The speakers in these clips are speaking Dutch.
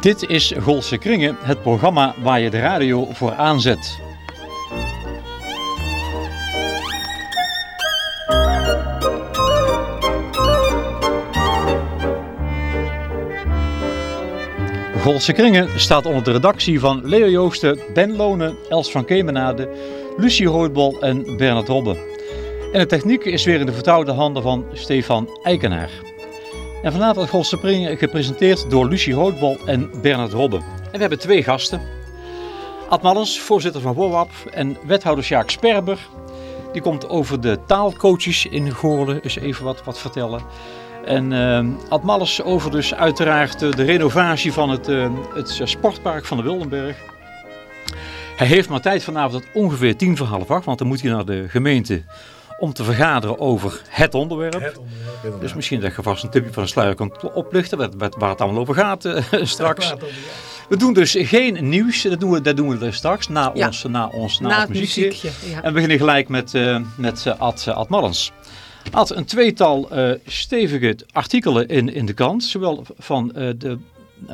Dit is Golse Kringen, het programma waar je de radio voor aanzet. Golse Kringen staat onder de redactie van Leo Joosten, Ben Lonen, Els van Kemenade, Lucie Roodbol en Bernard Robbe. En de techniek is weer in de vertrouwde handen van Stefan Eikenaar. En vanavond wordt Golse Kringen gepresenteerd door Lucie Roodbol en Bernard Robbe. En we hebben twee gasten. Ad voorzitter van WOWAP en wethouder Sjaak Sperber. Die komt over de taalcoaches in Goorlen eens even wat, wat vertellen. En uh, Ad over dus uiteraard de renovatie van het, uh, het sportpark van de Wildenberg. Hij heeft maar tijd vanavond tot ongeveer tien voor half acht, want dan moet hij naar de gemeente om te vergaderen over het onderwerp. Het onderwerp dus misschien dat je vast een tipje van de sluier kunt oplichten, waar, waar het allemaal over gaat straks. We doen dus geen nieuws, dat doen we, dat doen we er straks, na ja. ons, na ons, na, na ons muziekje. muziekje ja. En we beginnen gelijk met, met Ad, Ad Mallens had een tweetal uh, stevige artikelen in, in de krant. Zowel van uh, de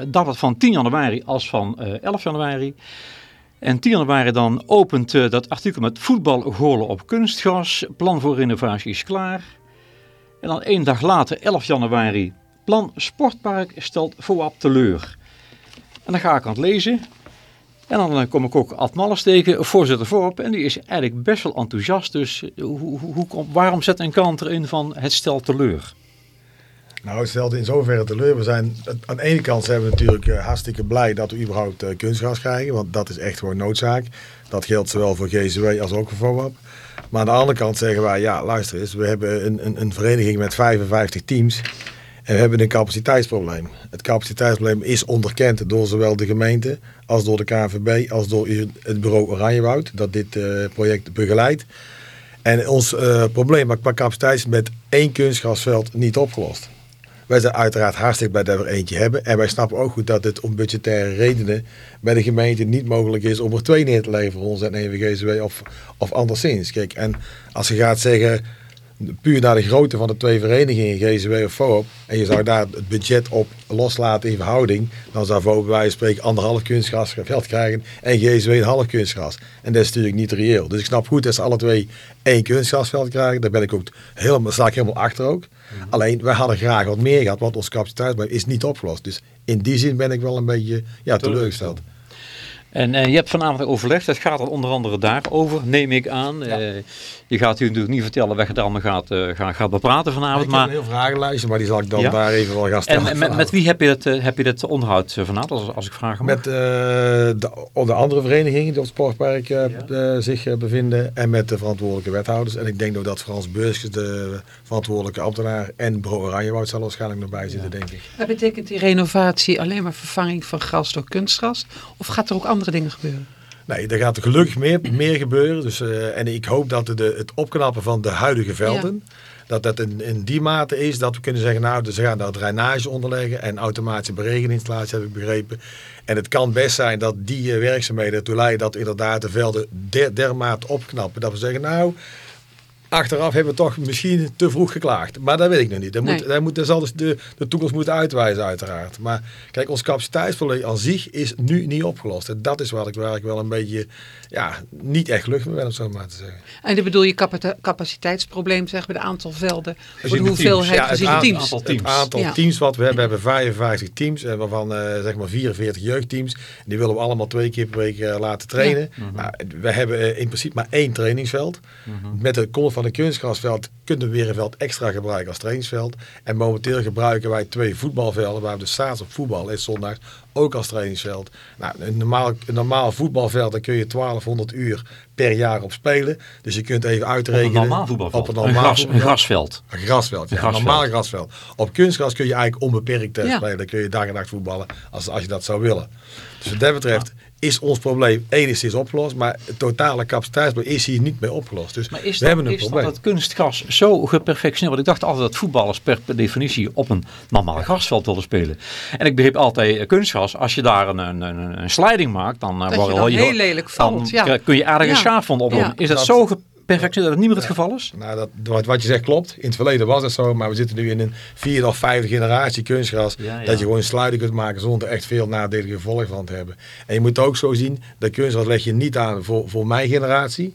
dagblad van 10 januari als van uh, 11 januari. En 10 januari dan opent dat artikel met voetbalgolen op kunstgras. Plan voor renovatie is klaar. En dan één dag later, 11 januari, plan Sportpark stelt voorop teleur. En dan ga ik aan het lezen. En dan eh, kom ik ook Ad Malles tegen, voorzitter voorop. En die is eigenlijk best wel enthousiast. Dus eh, hoe, hoe, waarom zet een kant erin van het stelt teleur? Nou, het stelt in zoverre teleur. We zijn, aan de ene kant zijn we natuurlijk uh, hartstikke blij dat we überhaupt uh, kunstgras krijgen. Want dat is echt gewoon noodzaak. Dat geldt zowel voor GCW als ook voor VOAP. Maar aan de andere kant zeggen wij, ja luister eens. We hebben een, een, een vereniging met 55 teams. En we hebben een capaciteitsprobleem. Het capaciteitsprobleem is onderkend door zowel de gemeente als door de KNVB als door het bureau Oranjewoud dat dit uh, project begeleidt. En ons probleem qua capaciteit is met één kunstgrasveld niet opgelost. Wij zijn uiteraard hartstikke blij dat we er eentje hebben. En wij snappen ook goed dat het om budgettaire redenen bij de gemeente niet mogelijk is om er twee neer te leveren voor ons en EVGCW of, of anderszins. Kijk, en als je gaat zeggen puur naar de grootte van de twee verenigingen, GCW of FOOP, en je zou daar het budget op loslaten in verhouding, dan zou FOOP bij wijze van spreken anderhalf kunstgrasveld krijgen en GCW een half kunstgras. En dat is natuurlijk niet reëel. Dus ik snap goed dat ze alle twee één kunstgrasveld krijgen. Daar ben ik ook helemaal, sta ik helemaal achter ook. Mhm. Alleen, wij hadden graag wat meer gehad, want ons capaciteit is niet opgelost. Dus in die zin ben ik wel een beetje ja, teleurgesteld. En uh, je hebt vanavond overlegd, het gaat er onder andere daarover, neem ik aan. Ja. Uh, je gaat u natuurlijk niet vertellen wat je allemaal gaat, uh, gaat, gaat bepraten vanavond. ik maar... heb een heel vragenlijstje, maar die zal ik dan ja. daar even wel gaan stellen. En met, met, wie heb je het, heb je het onderhoud vanavond, als, als ik vraag Met de, de, andere verenigingen die op het sportpark ja. zich bevinden en met de verantwoordelijke wethouders. En ik denk ook dat Frans Beurskes, de verantwoordelijke ambtenaar en bureau Oranjewoud zal waarschijnlijk nog bij zitten, denk ik. Maar betekent die renovatie alleen maar vervanging van gras door kunstgras? Of gaat er ook andere dingen gebeuren? Nee, er gaat gelukkig meer, meer gebeuren. Dus, uh, en ik hoop dat de, het opknappen van de huidige velden, ja. dat dat in, in, die mate is dat we kunnen zeggen, nou, dus ze gaan daar drainage onderleggen en automatische beregeninstallatie, heb ik begrepen. En het kan best zijn dat die uh, werkzaamheden ertoe leiden dat inderdaad de velden der, dermate opknappen. Dat we zeggen, nou, achteraf hebben we toch misschien te vroeg geklaagd. Maar dat weet ik nog niet. Dat, nee. moet, dat, moet, dat zal dus de, de toekomst moeten uitwijzen uiteraard. Maar kijk, ons capaciteitsprobleem aan zich is nu niet opgelost. En dat is waar ik, waar ik wel een beetje ja, niet echt lucht mee ben, om zo maar te zeggen. En dan bedoel je capaciteitsprobleem, zeg maar, de aantal velden, voor de hoeveelheid ja, gezien het teams. Aantal teams. Het aantal ja. teams wat we hebben, we hebben 55 teams, en waarvan uh, zeg maar 44 jeugdteams. Die willen we allemaal twee keer per week uh, laten trainen. Ja. Nou, we hebben uh, in principe maar één trainingsveld. Mm -hmm. Met de van een kunstgrasveld kunnen we weer een veld extra gebruiken als trainingsveld. En momenteel gebruiken wij twee voetbalvelden, waar we de staats op voetbal is zondag ook als trainingsveld. Nou, een, normaal, een normaal voetbalveld, daar kun je 1200 uur per jaar op spelen. Dus je kunt even uitrekenen. Op een normaal voetbalveld? Op een, normaal een, gras, voetbal. een grasveld? Een grasveld, ja. Een, grasveld. normaal grasveld. Op kunstgras kun je eigenlijk onbeperkt ja. spelen. Dan kun je dag en nacht voetballen als, als je dat zou willen. Dus wat dat betreft is ons probleem enigszins opgelost, maar het totale capaciteitsprobleem is hier niet mee opgelost. Dus maar is we hebben een is probleem. dat het kunstgras zo geperfectioneerd? Want ik dacht altijd dat voetballers per, per definitie op een normaal grasveld wilden spelen. En ik begreep altijd kunstgras, als je daar een, een, een, een sliding maakt, dan, dat je dan heel lelijk valt. Dan ja. kun je aardige ja. schaafwond oplopen. Ja. Is dat, dat zo perfectioneren, dat het niet meer het geval is? Nou, dat, wat, wat je zegt klopt. In het verleden was het zo, maar we zitten nu in een vierde of vijfde generatie kunstgras. Dat je gewoon sluiten kunt maken zonder er echt veel nadelige gevolgen van te hebben. En je moet ook zo zien, dat kunstgras leg je niet aan voor, voor mijn generatie.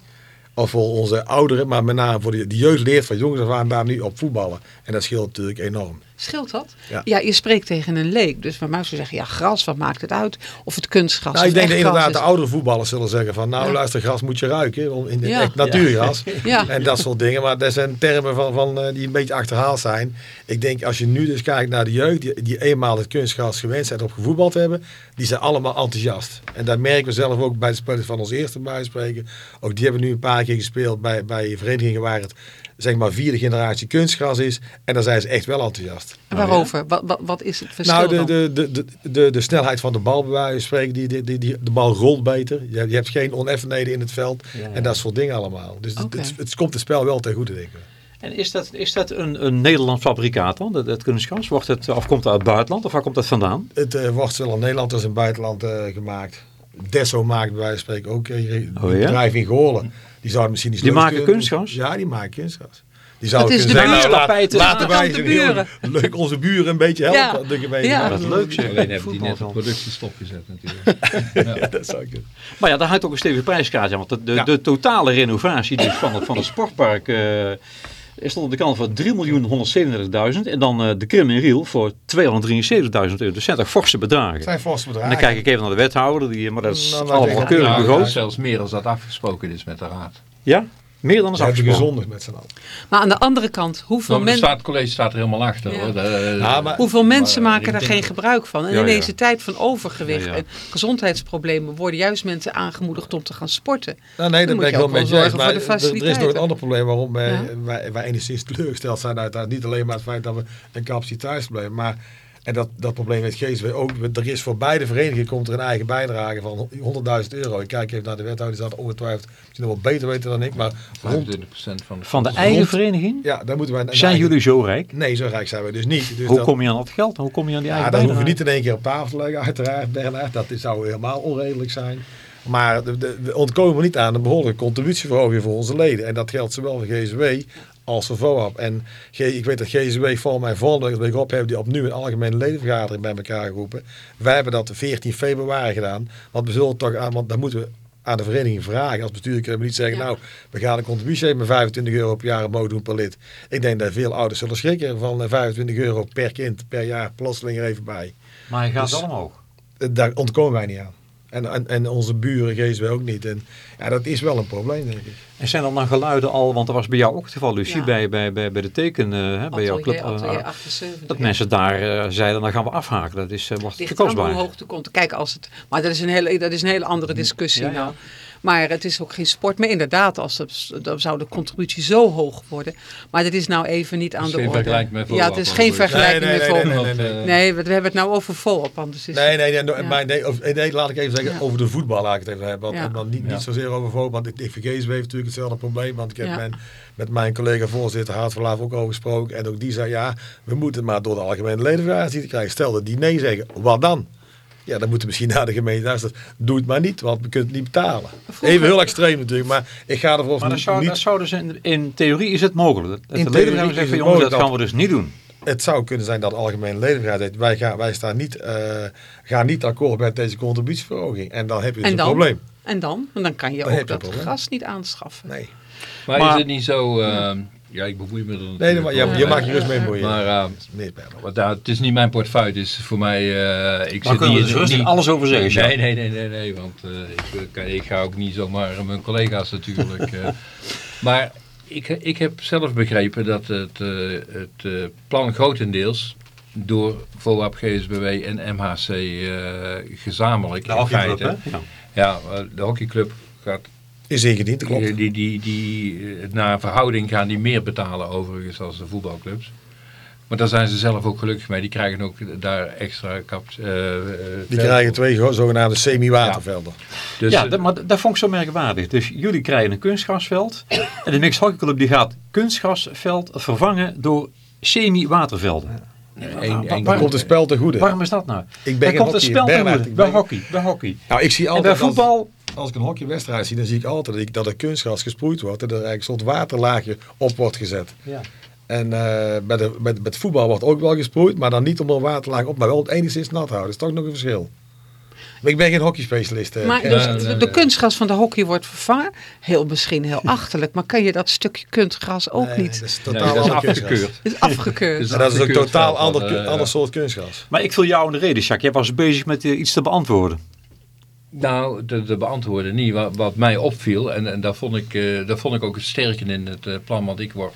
Of voor onze ouderen, maar met name voor de, de jeugd leert van jongens af aan daar nu op voetballen. En dat scheelt natuurlijk enorm. Scheelt dat? Ja. Ja. je spreekt tegen een leek. Dus bij mij zou zeggen, ja, gras, wat maakt het uit? Of het kunstgras. Nou, ik denk dat inderdaad de oudere voetballers zullen zeggen van nou Ja. luister gras moet je ruiken om- in het Ja. echt natuurgras Ja. en dat soort dingen. Maar dat zijn termen van, van, eh, die een beetje achterhaald zijn. Ik denk als je nu dus kijkt naar de jeugd die, die eenmaal het kunstgras gewend zijn op gevoetbald hebben, die zijn allemaal enthousiast. En dat merken we zelf ook bij de spelers van ons eerste bijspreken. Ook die hebben nu een paar keer gespeeld bij, bij verenigingen waar het zeg maar vierde generatie kunstgras is. En dan zijn ze echt wel enthousiast. En waarover? Wat, wat, wat is het verschil Nou, de, dan? de, de, de, de, de snelheid van de bal bij wijze van spreken, die, die, die, die- de bal rolt beter. Je, hebt- je hebt geen oneffenheden in het veld Ja, ja. en dat soort dingen allemaal. Dus het- het, het, komt het spel wel ten goede, denk ik. En is dat, is dat een, een Nederlands fabrikaat dan, dat, dat kunstgras? Wordt het, of komt het uit het buitenland of waar komt dat vandaan? Het eh, wordt zowel in Nederland als in het buitenland eh, gemaakt. Desso maakt bij wijze van spreken ook een Oh, ja? bedrijf in Goorlen. Die zouden misschien iets Die leuks maken kunnen- kunstgras? Ja, die maken kunstgras. Die zouden is kunnen de zeggen, nou, laat- laten wij de heel buren. leuk onze buren een beetje helpen. Ja. de gemeente. Ja. Dat is leuk zeg. Alleen hebben die net een dan. productie stopgezet natuurlijk. Ja, dat zou kunnen. Maar ja, daar hangt ook een stevige prijskaart aan. Want de, de, Ja. de totale renovatie dus van, het, van het sportpark eh, is tot op de kant voor 3.137.000. En dan eh, de Krim en Riel voor 273.000 euro. Dus dat zijn toch forse bedragen. Het zijn En bedragen. dan kijk ik even naar de wethouder, die, maar dat is Nou, nou, allemaal keurig Nou, begroot. zelfs meer dan dat afgesproken is met de raad. Ja, meer dan is afgesproken. gezondig met z'n allen. Maar aan de andere kant, hoeveel, Nou, het, men- staat, het college staat er helemaal achter. Ja. Hoor. De- Ja, maar- hoeveel mensen maar maken daar geen gebruik van? En Ja, in ja. deze tijd van overgewicht Ja, ja. en gezondheidsproblemen worden juist mensen aangemoedigd om te gaan sporten. Nou, nee, Dan dat ben ik wel met je eens. Maar er- er is nog een ander probleem waarom wij, Ja. wij, wij enigszins teleurgesteld zijn. Uiteraard niet alleen maar het feit dat we een capaciteitsprobleem maar en dat, dat probleem met GSW ook. Er is voor beide verenigingen komt er een eigen bijdrage van 100.000 euro. Ik kijk even naar de wethouder, die ongetwijfeld misschien nog wel beter weten dan ik. Maar rond, 25% van de, Van de eigen vereniging? ja, daar moeten wij Zijn eigen- jullie zo rijk? Nee, zo rijk zijn we dus niet. Dus Hoe dat- kom je aan dat geld? Hoe kom je aan die ja, eigen dan hoeven we bijdrage? niet in één keer op tafel te leggen, uiteraard, Bernard. Dat zou helemaal onredelijk zijn. Maar de, de- we ontkomen niet aan een behoorlijke contributieverhoging voor onze leden. En dat geldt zowel voor GSW als voor VOAP. En G- ik weet dat GSW voor mij volgende week op hebben die opnieuw een algemene ledenvergadering bij elkaar geroepen. Wij hebben dat 14 februari gedaan. Want we zullen toch aan, want dan moeten we aan de vereniging vragen. Als bestuur kunnen we niet zeggen, Ja. nou, we gaan een contributie met 25 euro per jaar omhoog doen per lid. Ik denk dat veel ouders zullen schrikken van eh, 25 euro per kind per jaar, plotseling er even bij. Maar je gaat Dus- wel omhoog. Eh, Daar ontkomen wij niet aan. En, en, en onze buren geven we ook niet. En ja, dat is wel een probleem, denk ik. En zijn er dan geluiden al, want dat was bij jou ook het geval, Lucie, Ja. bij, bij, bij, bij de teken, eh, hè, bij jouw club. Atelier, eh, 78. dat mensen daar eh, zeiden, dan gaan we afhaken. Dat is, eh, wordt te ligt aan hoe kostbaar. hoog de komt. Kijk, als het, maar dat is, een hele, dat is een hele andere discussie Ja, ja. nou. Maar het is ook geen sport. Maar inderdaad, als het, dan zou de contributie zo hoog worden. Maar dat is nou even niet aan is de geen orde. vergelijking met ja, het is geen Nee, vergelijking nee, met nee, VOAP. nee, nee, nee. Nee, we, we hebben het nou over volop. Anders is Nee, nee, nee, maar nee, of- nee, laat ik even zeggen, Ja. over de voetbal laat ik het even hebben. Want, Ja. en dan niet, Ja. niet zozeer over voetbal, want ik, vergeet heeft natuurlijk hetzelfde probleem. Want ik heb Ja. mijn, met mijn collega voorzitter Hart van Laaf ook over gesproken. En ook die zei, ja, we moeten maar door de algemene ledenvergadering te krijgen. Stel dat die nee zeggen, wat dan? Ja, dan moeten misschien naar de gemeente luisteren. Doe het maar niet, want we kunnen het niet betalen. Even heel extreem natuurlijk, maar ik ga ervoor Maar dat niet, zou, niet dat zou dus in, in theorie is het mogelijk. Dat, dat In de theorie zegt het jongens, dat mogelijk gaan we dus niet doen. het zou kunnen zijn dat de algemene ledenvergadering wij gaan, wij staan niet, eh, gaan niet akkoord met deze contributieverhoging. En dan heb je dus En een probleem. En dan? En dan kan je Dan ook dat gas niet aanschaffen. Nee. Maar, Maar- is het niet zo... eh, ja, ik bemoei me er Nee, maar, je, je mee. maakt je rust mee moeien. Maar eh, Nee, Berlo. wat daar, het is niet mijn portefeuille. Het is voor mij... eh ik Daar zit kunnen we niet dus niet- alles over zeggen. Nee, nee, nee, nee, nee, want eh, ik, kan- ik ga ook niet zomaar mijn collega's natuurlijk. eh. maar ik, ik heb zelf begrepen dat het, eh, het eh, plan grotendeels door VOAP, GSBW en MHC eh, gezamenlijk De hockeyclub, hè? Ja. Ja, eh, de hockeyclub gaat Is ingediend, dat klopt. die, die, die, die, eh, naar verhouding gaan die meer betalen overigens als de voetbalclubs. Maar daar zijn ze zelf ook gelukkig mee. Die krijgen ook daar extra kap. eh, eh, Die krijgen twee zogenaamde semi-watervelden. Dus, ja, eh, dat, maar dat vond ik zo merkwaardig. Dus jullie krijgen een kunstgrasveld. En de Mixed Hockey Club die gaat kunstgrasveld vervangen door semi-watervelden. waar- komt het spel te goede. Waarom is dat nou? Ik ben komt het spel te goede. Bij hockey, bij hockey. Nou, ik zie En bij als- voetbal als ik een hockeywedstrijd zie, dan zie ik altijd dat, ik, dat er kunstgras gesproeid wordt. En er eigenlijk een soort waterlaagje op wordt gezet. Ja. En eh, met, de, met, met voetbal wordt ook wel gesproeid, maar dan niet om een waterlaag op, maar wel het enigszins nat houden. Dat is toch nog een verschil. Maar ik ben geen hockeyspecialist. eh. Maar dus de- kunstgras van de hockey wordt vervangen. Heel misschien heel achterlijk. Maar kan je dat stukje kunstgras ook Nee, niet? Dat is Nee, totaal dat is afgekeurd. is afgekeurd. En dat is ook afgekeurd totaal ander, eh, ander soort kunstgras. Maar ik viel jou in de reden, Jacques. Jij was bezig met eh, iets te beantwoorden. Nou, de, de beantwoorden niet. Wat, wat mij opviel, en, en daar, vond ik, eh, daar vond ik ook het sterke in het eh, plan, want ik word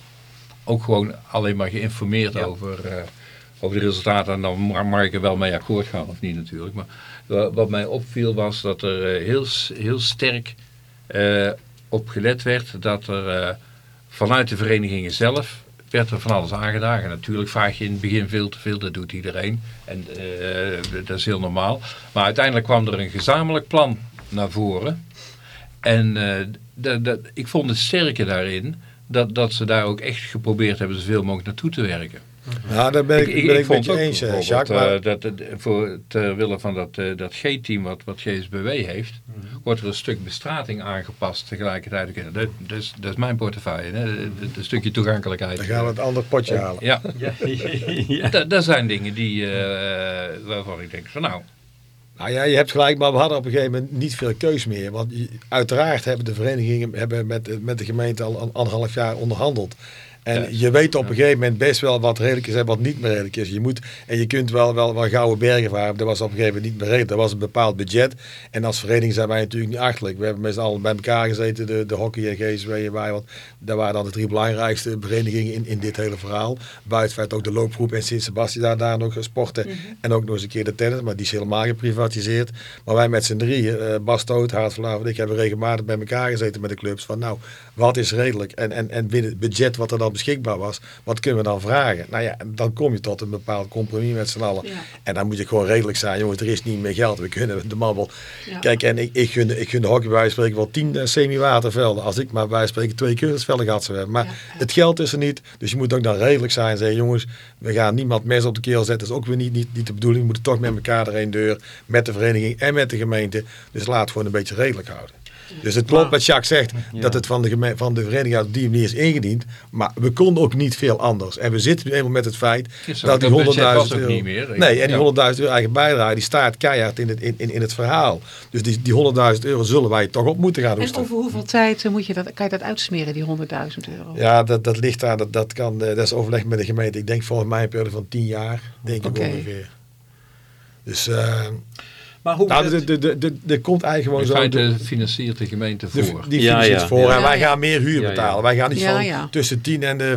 ook gewoon alleen maar geïnformeerd Ja. over, eh, over de resultaten. En dan ma- mag ik er wel mee akkoord gaan of niet natuurlijk. Maar wa- wat mij opviel was dat er heel, heel sterk op gelet werd dat er vanuit de verenigingen zelf werd er van alles aangedragen. Natuurlijk vraag je in het begin veel te veel, dat doet iedereen. En eh, dat is heel normaal. Maar uiteindelijk kwam er een gezamenlijk plan naar voren. En eh, dat, dat, ik vond het sterke daarin dat, dat ze daar ook echt geprobeerd hebben zoveel mogelijk naartoe te werken. Ja, daar ben ik, ben ik, met vond je eens, eh, Jacques. Maar, eh, dat, het- voor ter wille van dat, eh, dat G-team wat, wat GSBW heeft, Mhm. wordt er een stuk bestrating aangepast tegelijkertijd. Dat, dat, is, dat is mijn portefeuille, hè? Een stukje toegankelijkheid. dan gaan we het ander potje halen. Ja, Ja, ja. dat, dat zijn dingen die, eh, waarvan ik denk van nou, Nou ja, je hebt gelijk, maar we hadden op een gegeven moment niet veel keus meer. Want uiteraard hebben de verenigingen hebben met, met de gemeente al een anderhalf jaar onderhandeld. En Ja. je weet op een gegeven moment best wel wat redelijk is en wat niet meer redelijk is. Je moet, en je kunt wel, wel, wel gouden bergen varen. Dat was op een gegeven moment niet meer redelijk. Dat was een bepaald budget. En als vereniging zijn wij natuurlijk niet achterlijk. We hebben met z'n allen bij elkaar gezeten, de, de hockey en GSW en wij. Want dat waren dan de drie belangrijkste verenigingen in, in dit hele verhaal. Buiten feit ook de loopgroep en Sint-Sebastian daar, daar nog sporten. En ook nog eens een keer de tennis, maar die is helemaal geprivatiseerd. Maar wij met z'n drieën, eh Bas Stoot, Haart en ik, hebben regelmatig bij elkaar gezeten met de clubs. Van nou, wat is redelijk? En, en, en binnen het budget wat er dan beschikbaar was, wat kunnen we dan vragen? Nou ja, dan kom je tot een bepaald compromis met z'n allen. Ja. En dan moet je gewoon redelijk zijn. Jongens, er is niet meer geld. We kunnen de man wel... Ja. Kijk, en ik, ik, gun, ik gun de hockey bij spreken wel tien eh, semi-watervelden. Als ik maar bij spreken twee kunstvelden gehad zou hebben. Maar ja. het geld is er niet. Dus je moet ook dan redelijk zijn. en Zeggen, jongens, we gaan niemand mes op de keel zetten. Dat is ook weer niet, niet, niet de bedoeling. We moeten toch met elkaar er een deur. Met de vereniging en met de gemeente. Dus laat het gewoon een beetje redelijk houden. Dus het klopt Maar- wat Jacques zegt, Ja. dat het van de, geme- van de vereniging op die manier is ingediend. Maar we konden ook niet veel anders. En we zitten nu eenmaal met het feit dat die dat budget 100.000 was ook euro... niet meer. Nee, en die ja. 100.000 euro eigen bijdrage, die staat keihard in het, in, in, in het verhaal. Dus die, die 100.000 euro zullen wij toch op moeten gaan En hoesten. over hoeveel tijd eh, moet je dat, kan je dat uitsmeren, die 100.000 euro? Ja, dat, dat ligt daar, dat, dat, kan, eh, dat is overleg met de gemeente. Ik denk volgens mij een periode van 10 jaar, denk ik ongeveer. Dus uh, Maar hoe... nou, de, de, de, de, de komt eigenlijk in gewoon zo... feite de- financiert de gemeente de- voor. die Ja, financiert ja. voor. Ja, en wij gaan meer huur Ja, ja. betalen. Wij gaan niet Ja, van ja. tussen 10 en de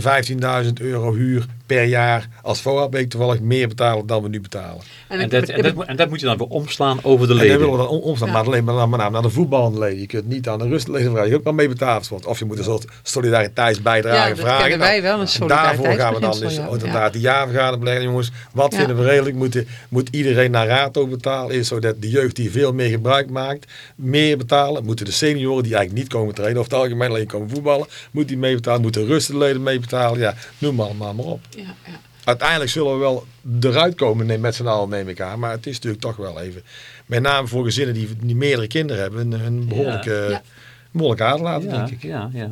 15.000 euro huur per jaar als voorbeeld toevallig meer betalen dan we nu betalen. En dat, en, dat, moet- en dat moet je dan weer omslaan over de En daar leden. willen we dan om- omstaan. Ja. Maar alleen maar naar de voetballeden. Je kunt niet aan de rustleden vragen. Je ook maar mee betaald wordt. Of je moet een soort solidariteitsbijdrage Ja, dat vragen. kennen wij wel, een en daarvoor gaan we dan dus ja. inderdaad de jaarvergadering beleggen. Jongens, wat Ja. vinden we redelijk? Moet, moet iedereen naar rato betalen? Is zodat de jeugd die veel meer gebruik maakt, meer betalen? Moeten de senioren die eigenlijk niet komen trainen, of het algemeen alleen komen voetballen, moet die meebetalen? Moeten rustleden meebetalen? Ja, noem maar allemaal maar op. Ja, ja. Uiteindelijk zullen we wel eruit komen met z'n allen, neem ik aan. Maar het is natuurlijk toch wel even, met name voor gezinnen die, die meerdere kinderen hebben, een, een behoorlijke, Ja. behoorlijke aderlating, Ja, denk ik. ja, ja.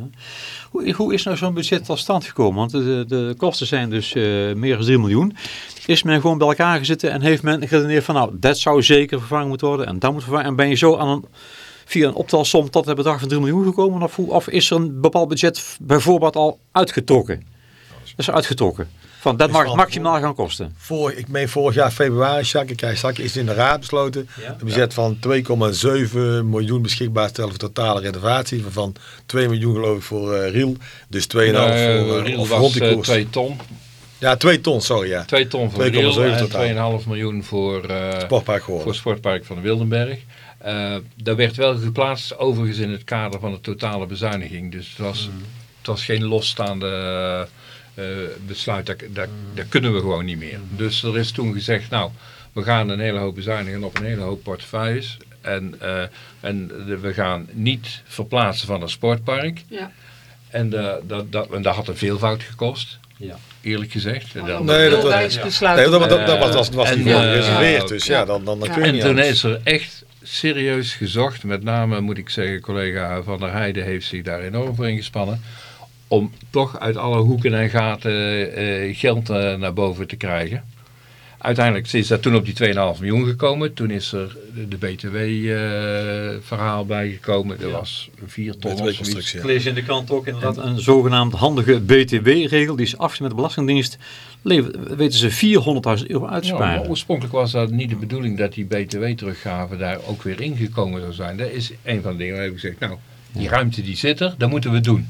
Hoe, hoe is nou zo'n budget tot stand gekomen? Want de, de kosten zijn dus eh, meer dan 3 miljoen. Is men gewoon bij elkaar gezeten en heeft men geredeneerd van nou, dat zou zeker vervangen moeten worden en dat moet vervangen. En ben je zo aan een, via een optelsom tot het bedrag van 3 miljoen gekomen? Of, hoe- of is er een bepaald budget bijvoorbeeld al uitgetrokken? Dat is uitgetrokken. Van dat mag van- maximaal gaan kosten. Vorig, ik meen vorig jaar februari, Jacques, ik krijg straks, is in de raad besloten. Ja. Een budget van 2,7 miljoen beschikbaar stellen voor totale renovatie. Waarvan 2 miljoen geloof ik voor eh, Riel. Dus 2,5 Nee, voor, eh, Riel of was koers. 2 ton. Ja, 2 ton, sorry ja. 2 ton voor 2,7 Riel en totaal. 2,5 miljoen voor, eh, Sportpark voor geworden. het sportpark van de Wildenberg. Eh daar werd wel geplaatst overigens in het kader van de totale bezuiniging. Dus het was, het was geen losstaande besluit. Dat, dat, dat kunnen we gewoon niet meer. Dus er is toen gezegd, nou, we gaan een hele hoop bezuinigen op een hele hoop portefeuilles. En, eh, en de- we gaan niet verplaatsen van een sportpark. Ja. En, eh, dat, dat, en dat had een veelvoud gekost, Ja. eerlijk gezegd. En dan- Nee, dat was-. Nee, dat, dat, was, was, was En, niet eh, gereserveerd. Dus ja, dan, dan, dan Ja. kun je En niet toen anders. is er echt serieus gezocht. Met name moet ik zeggen, collega Van der Heijden heeft zich daar enorm voor ingespannen. Om toch uit alle hoeken en gaten eh, geld eh, naar boven te krijgen. Uiteindelijk is dat toen op die 2,5 miljoen gekomen. Toen is er de- BTW-verhaal bijgekomen. Er Ja. was 4 ton of zoiets. Ik lees in de krant ook inderdaad een zogenaamd handige BTW-regel. Die is af met de Belastingdienst. Lever- weten ze 400.000 euro uit te Ja, maar sparen. oorspronkelijk was dat niet de bedoeling dat die BTW-teruggave daar ook weer ingekomen zou zijn. Dat is een van de dingen waar ik gezegd, nou, die ruimte die zit er, dat moeten we doen.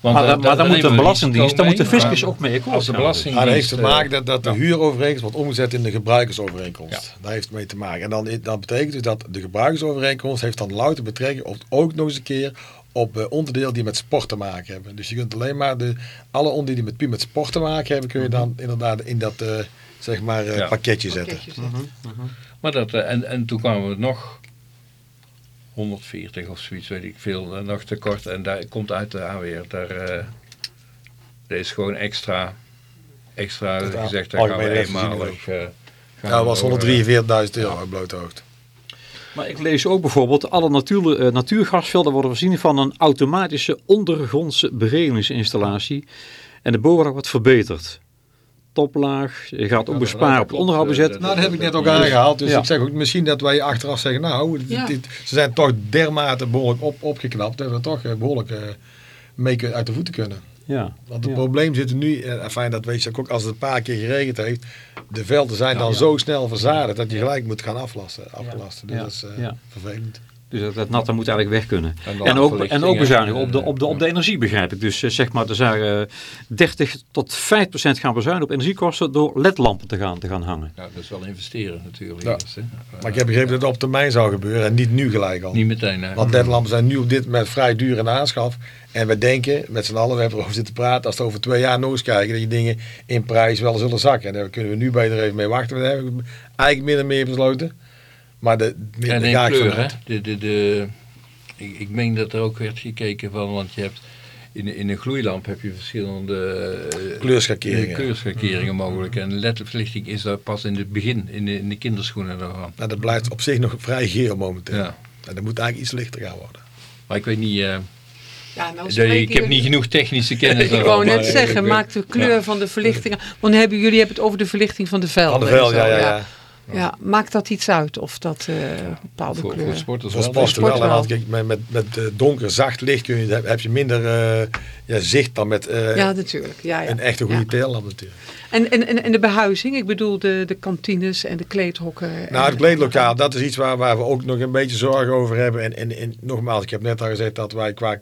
Want maar, eh, dan- maar dan moet de Belastingdienst, dan moet de fiscus ook mee akkoord Als de. Belastingdienst... Maar dat heeft te eh, maken dat, dat de huurovereenkomst wordt omgezet in de gebruikersovereenkomst. Daar heeft het mee te maken. En dan, dat betekent dus dat de gebruikersovereenkomst heeft dan louter betrekking op ook nog eens een keer op eh, onderdelen die met sport te maken hebben. Dus je kunt alleen maar de, alle onderdelen die met, met sport te maken hebben, kun je dan inderdaad in dat eh, zeg maar eh, Ja. pakketje zetten. Pakketjes, hè. Maar dat, en, en toen kwamen we nog 140 of zoiets, weet ik veel, eh, nog tekort. En daar komt uit de AWR, daar, eh er is gewoon extra, extra Dat gezegd, daar gaan we eenmalig... eh, Ja, dat was over, 143.000 euro uit blote hoogte. Maar ik lees ook bijvoorbeeld, alle natuur, eh, natuurgasvelden worden voorzien van een automatische ondergrondse beregeningsinstallatie. En de bovenlaag wordt verbeterd. Toplaag, je gaat ook besparen op het klopt, onderhoudbudget. eh, Nou, dat heb ik net ook aangehaald. Dus Ja. ik zeg ook misschien dat wij achteraf zeggen, nou, dit- Ja. dit- ze zijn toch dermate behoorlijk op, opgeknapt. Dat we toch eh, behoorlijk eh, mee uit de voeten kunnen. Ja. Want het Ja. probleem zit er nu, en fijn dat weet je ook als het een paar keer geregend heeft, de velden zijn Ja, dan ja. zo snel verzadigd dat je gelijk moet gaan aflasten. aflasten. Dus Ja, dat is eh, ja. vervelend. Dus dat, dat natte moet eigenlijk weg kunnen. En ook, en ook bezuinigen op de, op, de, op de energie, begrijp ik. Dus eh, zeg maar, er zijn eh, 30 tot 5 procent gaan bezuinigen op energiekosten door ledlampen te gaan, te gaan hangen. Ja, dat is wel investeren natuurlijk. Ja. eerst, hè. Maar ik heb begrepen dat het op termijn zou gebeuren en niet nu gelijk al. Niet meteen, hè. Want ledlampen zijn nu op dit moment vrij duur in aanschaf. En we denken met z'n allen, we hebben erover zitten praten, als we over twee jaar nog eens kijken, dat die dingen in prijs wel zullen zakken. En daar kunnen we nu beter even mee wachten. We hebben eigenlijk min en meer besloten. Maar de, En in ik kleur, hè. De, de, de, ik, ik meen dat er ook werd gekeken van, want je hebt in, in een gloeilamp heb je verschillende eh, Kleurschakeringen. kleurschakeringen mogelijk. En ledverlichting is daar pas in het begin, in de, in de kinderschoenen daarvan. Nou, dat blijft op zich nog vrij geel momenteel. Ja. En dat moet eigenlijk iets lichter gaan worden. Maar ik weet niet, eh, Ja, nou de- ik heb niet genoeg technische kennis Ik wou net zeggen, maak de kleur van de verlichting. Want hebben, jullie hebben het over de verlichting van de velden. Van de en vel, zo, ja, ja, ja. Ja, maakt dat iets uit of dat eh bepaalde Voor, kleur... voor sporters wel, wel. wel. Kijk, met, met, met eh, donker, zacht licht kun je, heb, je minder eh, ja, zicht dan met eh, ja, natuurlijk. Ja, ja. een echte goede Ja. natuurlijk. En, en, en, en de behuizing, ik bedoel de, de kantines en de kleedhokken. Nou, het kleedlokaal, dat is iets waar, waar we ook nog een beetje zorgen over hebben. En, en, en nogmaals, ik heb net al gezegd dat wij qua,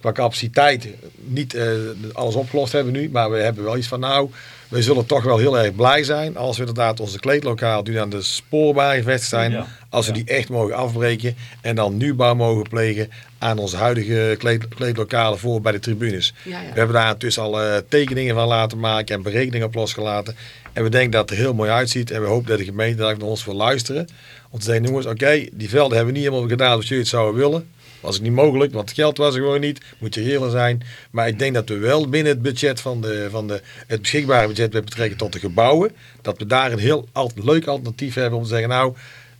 qua capaciteit niet eh, alles opgelost hebben nu. Maar we hebben wel iets van, nou, we zullen toch wel heel erg blij zijn als we inderdaad onze kleedlokaal die aan de spoorbaan gevestigd zijn. Ja. Als we Ja. die echt mogen afbreken en dan nieuwbouw mogen plegen aan onze huidige kleed, kleedlokalen voor bij de tribunes. Ja, ja. We hebben daar intussen al eh, tekeningen van laten maken en berekeningen op losgelaten. En we denken dat het er heel mooi uitziet. En we hopen dat de gemeente daar naar ons wil luisteren. Om te zeggen, jongens, oké, die velden hebben we niet helemaal gedaan zoals jullie het zouden willen. Was het niet mogelijk, want het geld was er gewoon niet. Moet je eerlijk zijn. Maar ik denk dat we wel binnen het budget van, de, van de, het beschikbare budget met betrekking tot de gebouwen. Dat we daar een heel al- leuk alternatief hebben om te zeggen, nou,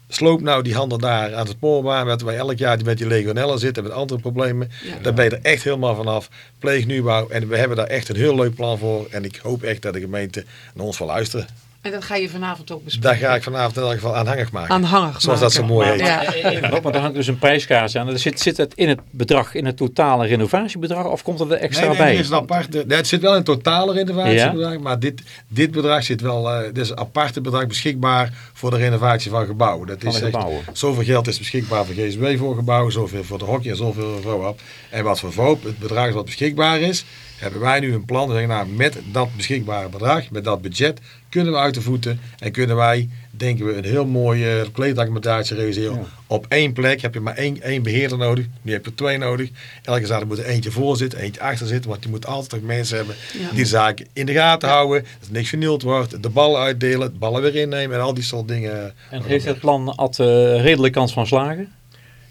sloop nou die handen daar aan de spoorbaan. Met wij elk jaar met die legionella zitten met andere problemen. Ja. Daar ben je er echt helemaal vanaf. Pleeg nieuwbouw. En we hebben daar echt een heel leuk plan voor. En ik hoop echt dat de gemeente naar ons wil luisteren. En dat ga je vanavond ook bespreken. Daar ga ik vanavond in elk geval aanhangig maken. aanhangig Zoals dat zo mooi heet. Ja. Even op, maar daar hangt dus een prijskaart aan. En Zit, zit het in het bedrag, in het totale renovatiebedrag of komt er er extra Nee, nee, bij? dit is een aparte, nee, het zit wel in totale renovatiebedrag, maar dit, dit bedrag zit wel, eh, dit is een aparte bedrag beschikbaar voor de renovatie van gebouwen. Dat Van is echt- gebouwen. zoveel geld is beschikbaar voor GSW voor gebouwen, zoveel voor de hockey en zoveel voor VOAP. En wat voor VOAP, het bedrag wat beschikbaar is, hebben wij nu een plan. We zeggen, nou, met dat beschikbare bedrag, met dat budget, kunnen we uit de voeten en kunnen wij, denken we, een heel mooie kleedaccommodatie realiseren. Ja. Op één plek heb je maar één, één beheerder nodig. Nu heb je er twee nodig. Elke zaak moet er eentje voor zitten, eentje achter zitten. Want je moet altijd mensen hebben Ja. die de zaak in de gaten houden. Dat er niks vernield wordt. De ballen uitdelen, de ballen weer innemen en al die soort dingen. En heeft het plan ad uh, redelijk kans van slagen? 100%.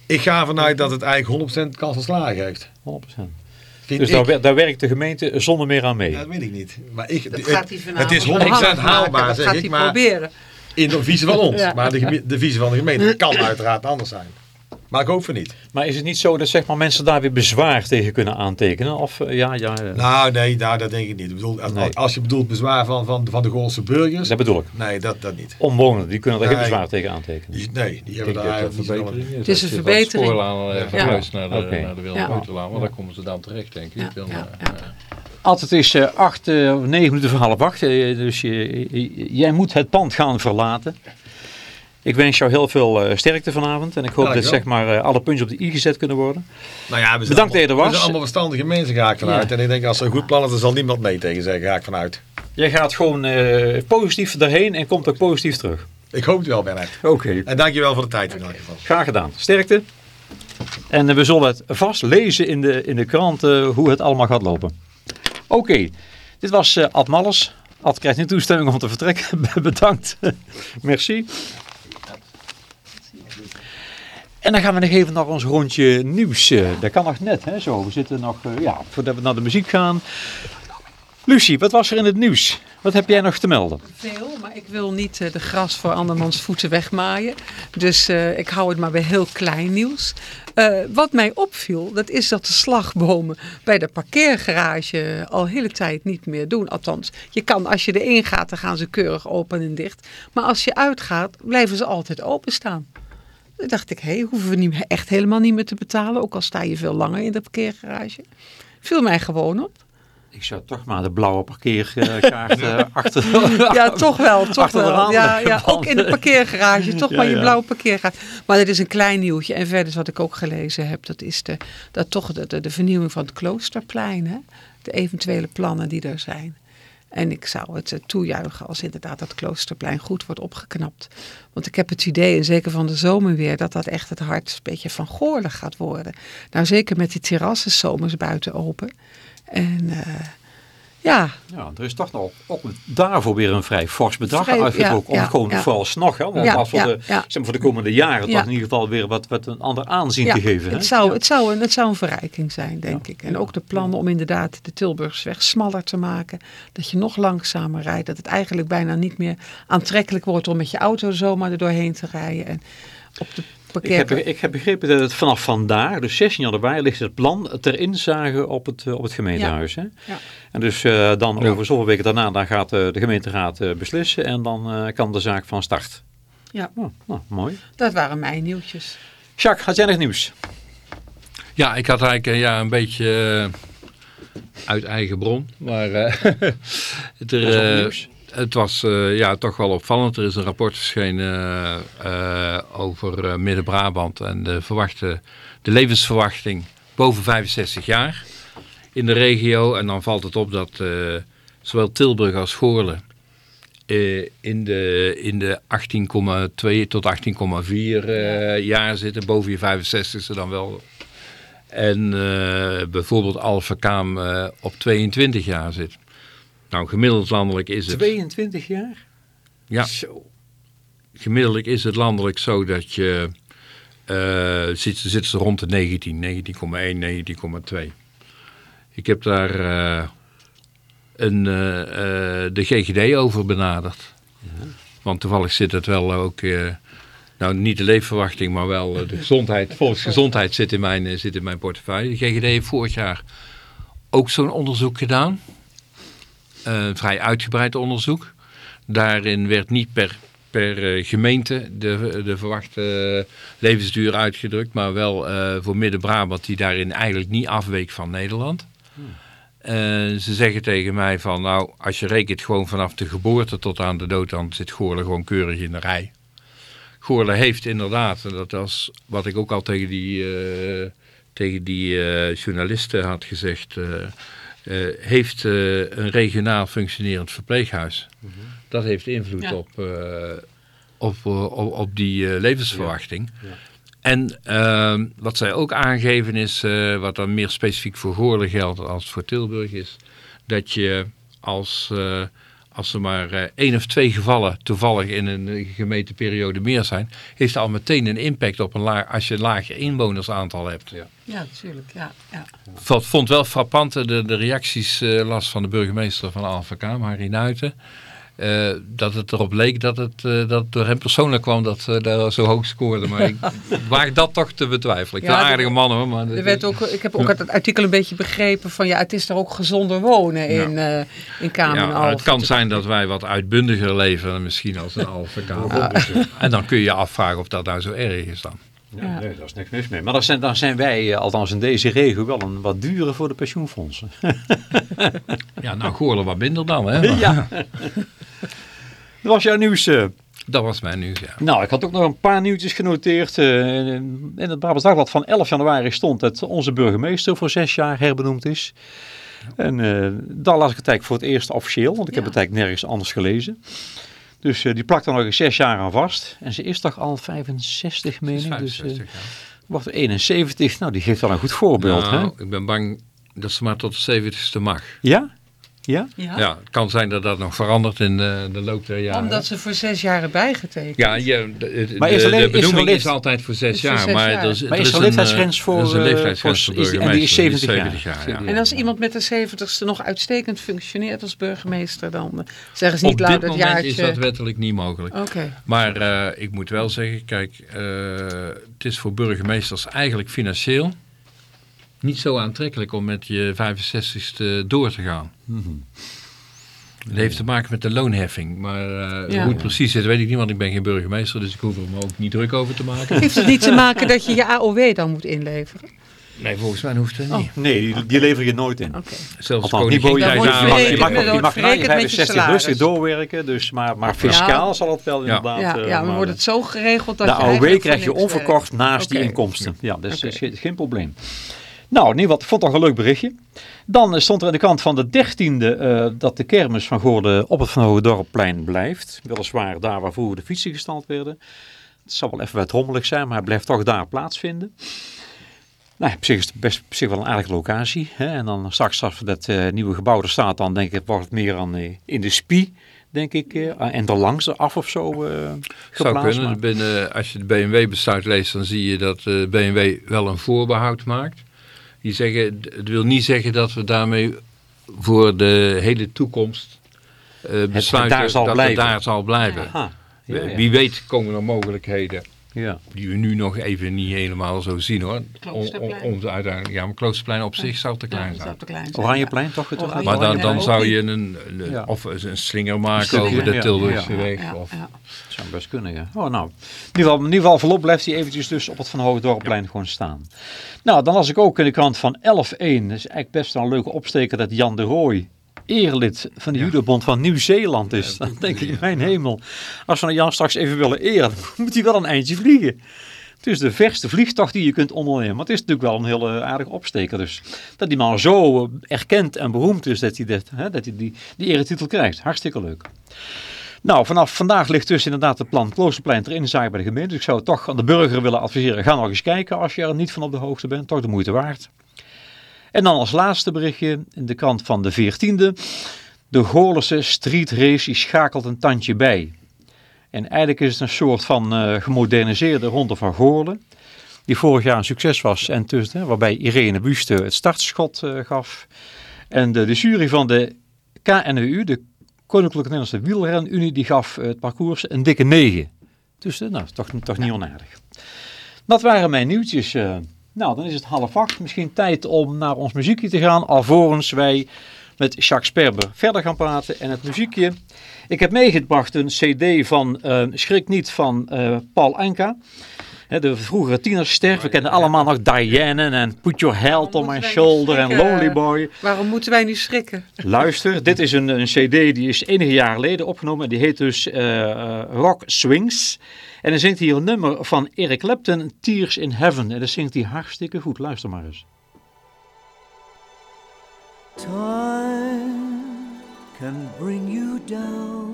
Ik ga vanuit dat het eigenlijk 100% kans van slagen heeft. Vind Dus ik. daar, wer- daar werkt de gemeente zonder meer aan mee. Dat weet ik niet. Maar ik, Dat het, gaat hij vanavond het is 100% aanhangig haalbaar, zeg gaat ik. hij Maar proberen. in de visie van ons. Ja. Maar de, de visie van de gemeente kan uiteraard anders zijn. Maar ik hoop van niet. Maar is het niet zo dat zeg maar, mensen daar weer bezwaar tegen kunnen aantekenen? Of eh, ja, ja, eh, Nou, nee, nou, dat denk ik niet. Ik bedoel, als, Nee. als je bedoelt bezwaar van, van, van de Goolse burgers. dat bedoel ik. Nee, dat, dat niet. Omwonenden, die kunnen er geen bezwaar tegen aantekenen. Die, nee, die hebben daar niet verbetering is. Het is een verbetering. van Spoorlaan eh, Ja. naar de, Oké. naar de want Ja. dan komen ze dan terecht, denk ik. Ja, Dan, ja, ja. Altijd is eh, acht of negen minuten voor half acht. dus je- jij moet het pand gaan verlaten. Ik wens jou heel veel eh, sterkte vanavond. En ik hoop dat zeg maar, eh, alle puntjes op de i gezet kunnen worden. Nou ja, we zijn Bedankt dat je er allemaal- was. We zijn allemaal verstandige mensen, ga ik vanuit. En ik denk, als er een goed plan is, dan zal niemand nee tegen zeggen, ga ik vanuit. Jij gaat gewoon eh, positief erheen en komt ook positief terug. Ik hoop het wel, Bernard. Oké. En dankjewel voor de tijd in elk geval. Graag gedaan. Sterkte. En we zullen het vast lezen in de, in de krant hoe het allemaal gaat lopen. Oké, dit was eh, Ad Malles. Ad krijgt nu toestemming om te vertrekken. Bedankt. Merci. En dan gaan we nog even naar ons rondje nieuws. eh, dat kan nog net, hè, zo. We zitten nog, eh, ja, voordat we naar de muziek gaan. Lucie, wat was er in het nieuws? Wat heb jij nog te melden? Veel, maar ik wil niet eh, de gras voor andermans voeten wegmaaien. Dus eh, ik hou het maar bij heel klein nieuws. Eh, wat mij opviel, dat is dat de slagbomen bij de parkeergarage al hele tijd niet meer doen. Althans, je kan als je erin gaat, dan gaan ze keurig open en dicht. Maar als je uitgaat, blijven ze altijd openstaan. Toen dacht ik, hé, hey, hoeven we niet, echt helemaal niet meer te betalen. Ook al sta je veel langer in de parkeergarage. Viel mij gewoon op. Ik zou toch maar de blauwe parkeerkaart eh, achter... Ja, toch wel. Toch wel. Ja, ja, ook in de parkeergarage. Toch Ja, maar je ja. blauwe parkeergarage. Maar dat is een klein nieuwtje. En verder wat ik ook gelezen heb, dat is de, dat toch de, de, de vernieuwing van het Kloosterplein. Hè? De eventuele plannen die er zijn. En ik zou het eh, toejuichen als inderdaad dat Kloosterplein goed wordt opgeknapt. Want ik heb het idee, en zeker van de zomer weer, dat dat echt het hart een beetje van Goorlen gaat worden. Nou, zeker met die terrassen zomers buiten open. En eh, ja, Ja, er is toch nog ook daarvoor weer een vrij fors bedrag Vrij- uitgetrokken. ja, om gewoon vooralsnog, hè, om voor, de, zeg maar voor de komende jaren Ja. toch in ieder geval weer wat, wat een ander aanzien te geven. Hè? Het zou, het, zou een, het zou een verrijking zijn, denk ik. En ook de plannen om inderdaad de Tilburgsweg smaller te maken. Dat je nog langzamer rijdt. Dat het eigenlijk bijna niet meer aantrekkelijk wordt om met je auto zomaar er doorheen te rijden. En op de Ik heb, ik heb begrepen dat het vanaf vandaag, dus 16 januari, ligt het plan ter inzage op het, eh, op het gemeentehuis. Hè? Ja. En dus eh, dan Ja. over zoveel weken daarna dan gaat eh, de gemeenteraad eh, beslissen en dan eh, kan de zaak van start. Ja. Oh, nou, mooi. Dat waren mijn nieuwtjes. Jacques, had jij nog nieuws? Ja, ik had eigenlijk ja, een beetje uit eigen bron. Maar eh, het, er, Het was eh, ja, toch wel opvallend. Er is een rapport verschenen eh, over eh, Midden-Brabant en de, verwachte, de levensverwachting boven 65 jaar in de regio. En dan valt het op dat zowel Tilburg als Goorlen in de, in de 18,2 tot 18,4 eh, jaar zitten. Boven je 65ste dan wel. En bijvoorbeeld Alphen Kaam op 22 jaar zit. Nou, gemiddeld landelijk is het... 22 jaar? Ja. Zo. Gemiddeld is het landelijk zo dat je... eh zit, zit ze rond de 19, 19,1, 19,2. Ik heb daar eh, een, eh, de GGD over benaderd. Want toevallig zit het wel ook... nou, niet de leefverwachting, maar wel de gezondheid. Volksgezondheid zit in mijn, zit in mijn portefeuille. De GGD heeft vorig jaar ook zo'n onderzoek gedaan. Een vrij uitgebreid onderzoek. Daarin werd niet per, per eh, gemeente de, de verwachte eh, levensduur uitgedrukt, maar wel eh, voor Midden-Brabant, die daarin eigenlijk niet afweek van Nederland. Eh, ze zeggen tegen mij van, nou, als je rekent gewoon vanaf de geboorte tot aan de dood, dan zit Goorlen gewoon keurig in de rij. Goorlen heeft inderdaad, en dat was wat ik ook al tegen die, tegen die journalisten had gezegd, eh, heeft eh, een regionaal functionerend verpleeghuis. Dat heeft invloed Ja. op, eh, op, op, op die eh, levensverwachting. Ja. En ehm, wat zij ook aangeven is, eh, wat dan meer specifiek voor Goorlen geldt als voor Tilburg is, dat je als, eh, als er maar eh, één of twee gevallen toevallig in een eh, gemeenteperiode meer zijn, heeft dat al meteen een impact op een laag, als je een laag inwonersaantal hebt. Ja. Ja, natuurlijk. Ja, ja. Ik vond wel frappant de, de reacties eh las van de burgemeester van Alphen Kaam, Harry Nuiten. Eh, dat het erop leek dat het, eh, dat door hem persoonlijk kwam dat ze daar zo hoog scoorde. Maar ik waag dat toch te betwijfelen. Ik Ja, aardige man hoor. Maar Er werd ook, ik heb ook uit het artikel een beetje begrepen van ja, het is daar ook gezonder wonen Ja. in, eh in Kamer ja, Alphen. het kan zijn dat wij wat uitbundiger leven misschien als een Alphenkamer. En dan kun je je afvragen of dat nou zo erg is dan. Ja, nee, daar is niks mis mee. Maar dan zijn, dan zijn wij, eh, althans in deze regio, wel een wat duurder voor de pensioenfondsen. Ja, nou Goorlen wat minder dan hè. Maar ja. Dat was jouw nieuws. eh. Dat was mijn nieuws ja. Nou, ik had ook nog een paar nieuwtjes genoteerd. Eh, in het Brabants Dagblad van 11 januari stond dat onze burgemeester voor zes jaar herbenoemd is. En eh daar las ik het eigenlijk voor het eerst officieel, want ik heb het eigenlijk nergens anders gelezen. Dus eh, die plakt er nog eens zes jaar aan vast. En ze is toch al 65, meen ik. Dus eh, 65 jaar. wordt er 71. Nou, die geeft wel een goed voorbeeld. Nou, hè? ik ben bang dat ze maar tot de 70ste mag. Ja? Ja? Ja? Ja, het kan zijn dat dat nog verandert in de, de loop der jaren. Omdat ze voor zes jaar hebben bijgetekend. Ja, je, de, de, Maar is de le- is benoeming een is, altijd voor zes voor jaar. zes maar jaar. er is, Maar er is er een een, leeftijdsgrens eh, voor, er is een eh, leeftijdsgrens voor- voor is die- en die is burgemeester. 70 jaar. ja. En als iemand met de 70ste nog uitstekend functioneert als burgemeester, dan eh, zeggen ze niet Op luid dit dat moment jaartje. is dat wettelijk niet mogelijk. Oké. Maar eh, ik moet wel zeggen, kijk, eh, het is voor burgemeesters eigenlijk financieel niet zo aantrekkelijk om met je 65ste door te gaan. Mhm. Het heeft te maken met de loonheffing. Maar eh, Ja. hoe het precies zit, weet ik niet, want ik ben geen burgemeester, dus ik hoef er me ook niet druk over te maken. Heeft het niet te maken dat je je AOW dan moet inleveren? Nee, volgens mij hoeft het Oh. niet. Nee, die, die lever je nooit in. Oké. Zelfs Althans, niet boven je je mag, je mag, je mag na je verrekend met je 65 salaris. rustig doorwerken, dus, maar, maar fiscaal Ja. zal het wel Ja. inderdaad. Ja, eh, ja, maar maar wordt het zo geregeld dat de je AOW eigenlijk krijg je onverkocht naast die inkomsten. Ja, dus Oké. is geen probleem. Nou, geval, ik vond het toch een leuk berichtje. Dan eh, stond er aan de kant van de 13e eh, dat de kermis van Goorden op het Van Hogendorpplein blijft. Weliswaar daar waar vroeger de fietsen gestald werden. Het zal wel even wat rommelig zijn, maar hij blijft toch daar plaatsvinden. Nou, op zich is het best op zich wel een aardige locatie. Hè? En dan straks als dat eh, nieuwe gebouw er staat, dan denk ik, wordt het meer aan, in de spie, denk ik. eh, en er langs af of zo eh Zou kunnen. Binnen, als je de BMW-besluit leest, dan zie je dat de BMW wel een voorbehoud maakt. Die zeggen, het wil niet zeggen dat we daarmee voor de hele toekomst eh, besluiten daar dat blijven. het daar zal blijven. Aha, ja, ja. Wie weet komen er mogelijkheden ja. die we nu nog even niet helemaal zo zien hoor. Om, om, Kloosterplein. om uiteindelijk, ja, maar Kloosterplein op zich zou te klein Ja, zijn. zou te klein zijn. Oranjeplein toch? Het Oranje- Maar dan, dan Ja, zou je een, een- Ja. of een slinger maken over de ja. Tilburgse Ja. weg. Ja, Of, ja. zou best kunnen, ja. Oh, nou. In ieder geval, in ieder geval voorlopig blijft hij eventjes dus op het Van Hoogdorpplein gewoon staan. Nou, dan las ik ook in de krant van 11-1. Dat is eigenlijk best wel een leuke opsteker dat Jan de Rooij eerlid van de Judobond van Nieuw-Zeeland is. Dan denk ik, mijn hemel. Als we Jan straks even willen eren, moet hij wel een eindje vliegen. Het is de verste vliegtocht die je kunt ondernemen. Maar het is natuurlijk wel een hele aardige opsteker. Dus dat die man zo eh, erkend en beroemd is dat hij, dit, hè, dat hij die, die eretitel krijgt. Hartstikke leuk. Nou, vanaf vandaag ligt dus inderdaad het plan Kloosterplein ter inzage bij de gemeente. Dus ik zou toch aan de burger willen adviseren, ga nog eens kijken als je er niet van op de hoogte bent. Toch de moeite waard. En dan als laatste berichtje in de krant van de 14e. De Goorlense Street Race schakelt een tandje bij. En eigenlijk is het een soort van eh, gemoderniseerde ronde van Goorlen. Die vorig jaar een succes was. En waarbij Irene Buste het startschot eh, gaf. En de, de jury van de KNU, de Koninklijke Nederlandse Wielrenunie, die gaf het parcours een dikke 9. Dus eh, nou, toch, toch niet onaardig. Dat waren mijn nieuwtjes. Nou, dan is het half acht. Misschien tijd om naar ons muziekje te gaan. Alvorens wij met Jacques Sperber verder gaan praten. En het muziekje. Ik heb meegebracht een cd van eh, Schrik Niet van eh, Paul Anka. Hè, de vroegere tienerster. We kennen allemaal nog Diane en Put Your Head on My Shoulder en? Lonely Boy. Waarom moeten wij nu schrikken? Luister, dit is een, een cd die is enige jaren geleden opgenomen. En die heet dus eh, Rock Swings. En dan zingt hij een nummer van Eric Clapton, Tears in Heaven. En dat zingt hij hartstikke goed. Luister maar eens. Time can bring you down,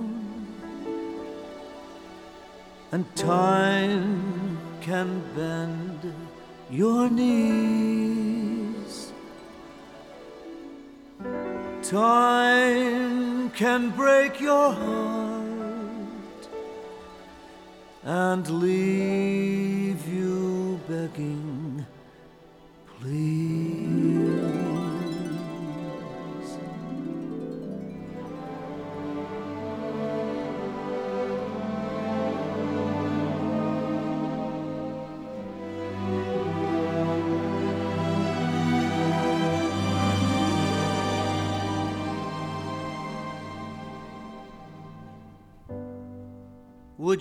and time can bend your knees. Time can break your heart and leave you begging, please.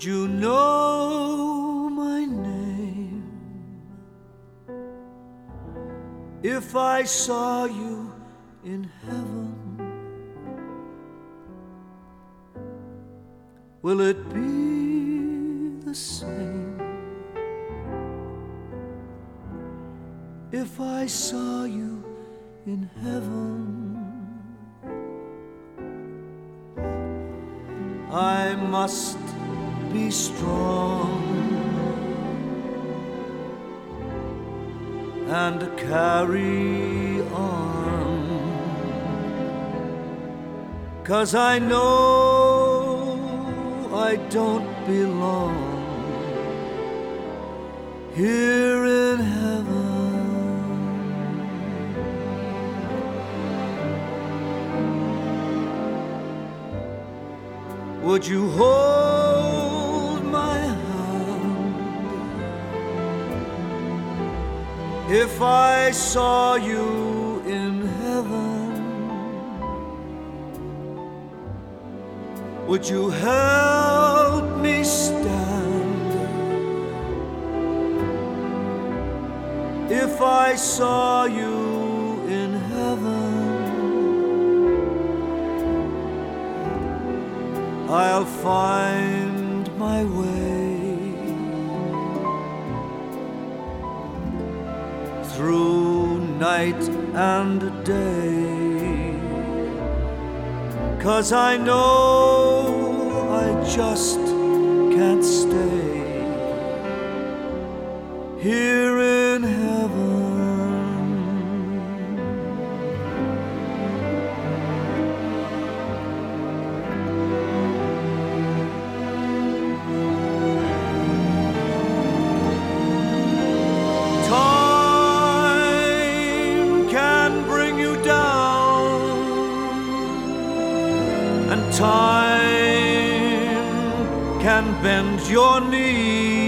Would you know my name if I saw you in heaven? Will it be the same if I saw you in heaven? I must strong and carry on. Cause I know I don't belong here in heaven. Would you hold if I saw you in heaven? Would you help me stand if I saw you in heaven? I'll find my way night and day. Cause I know I just can't stay here in heaven. Bend your knees.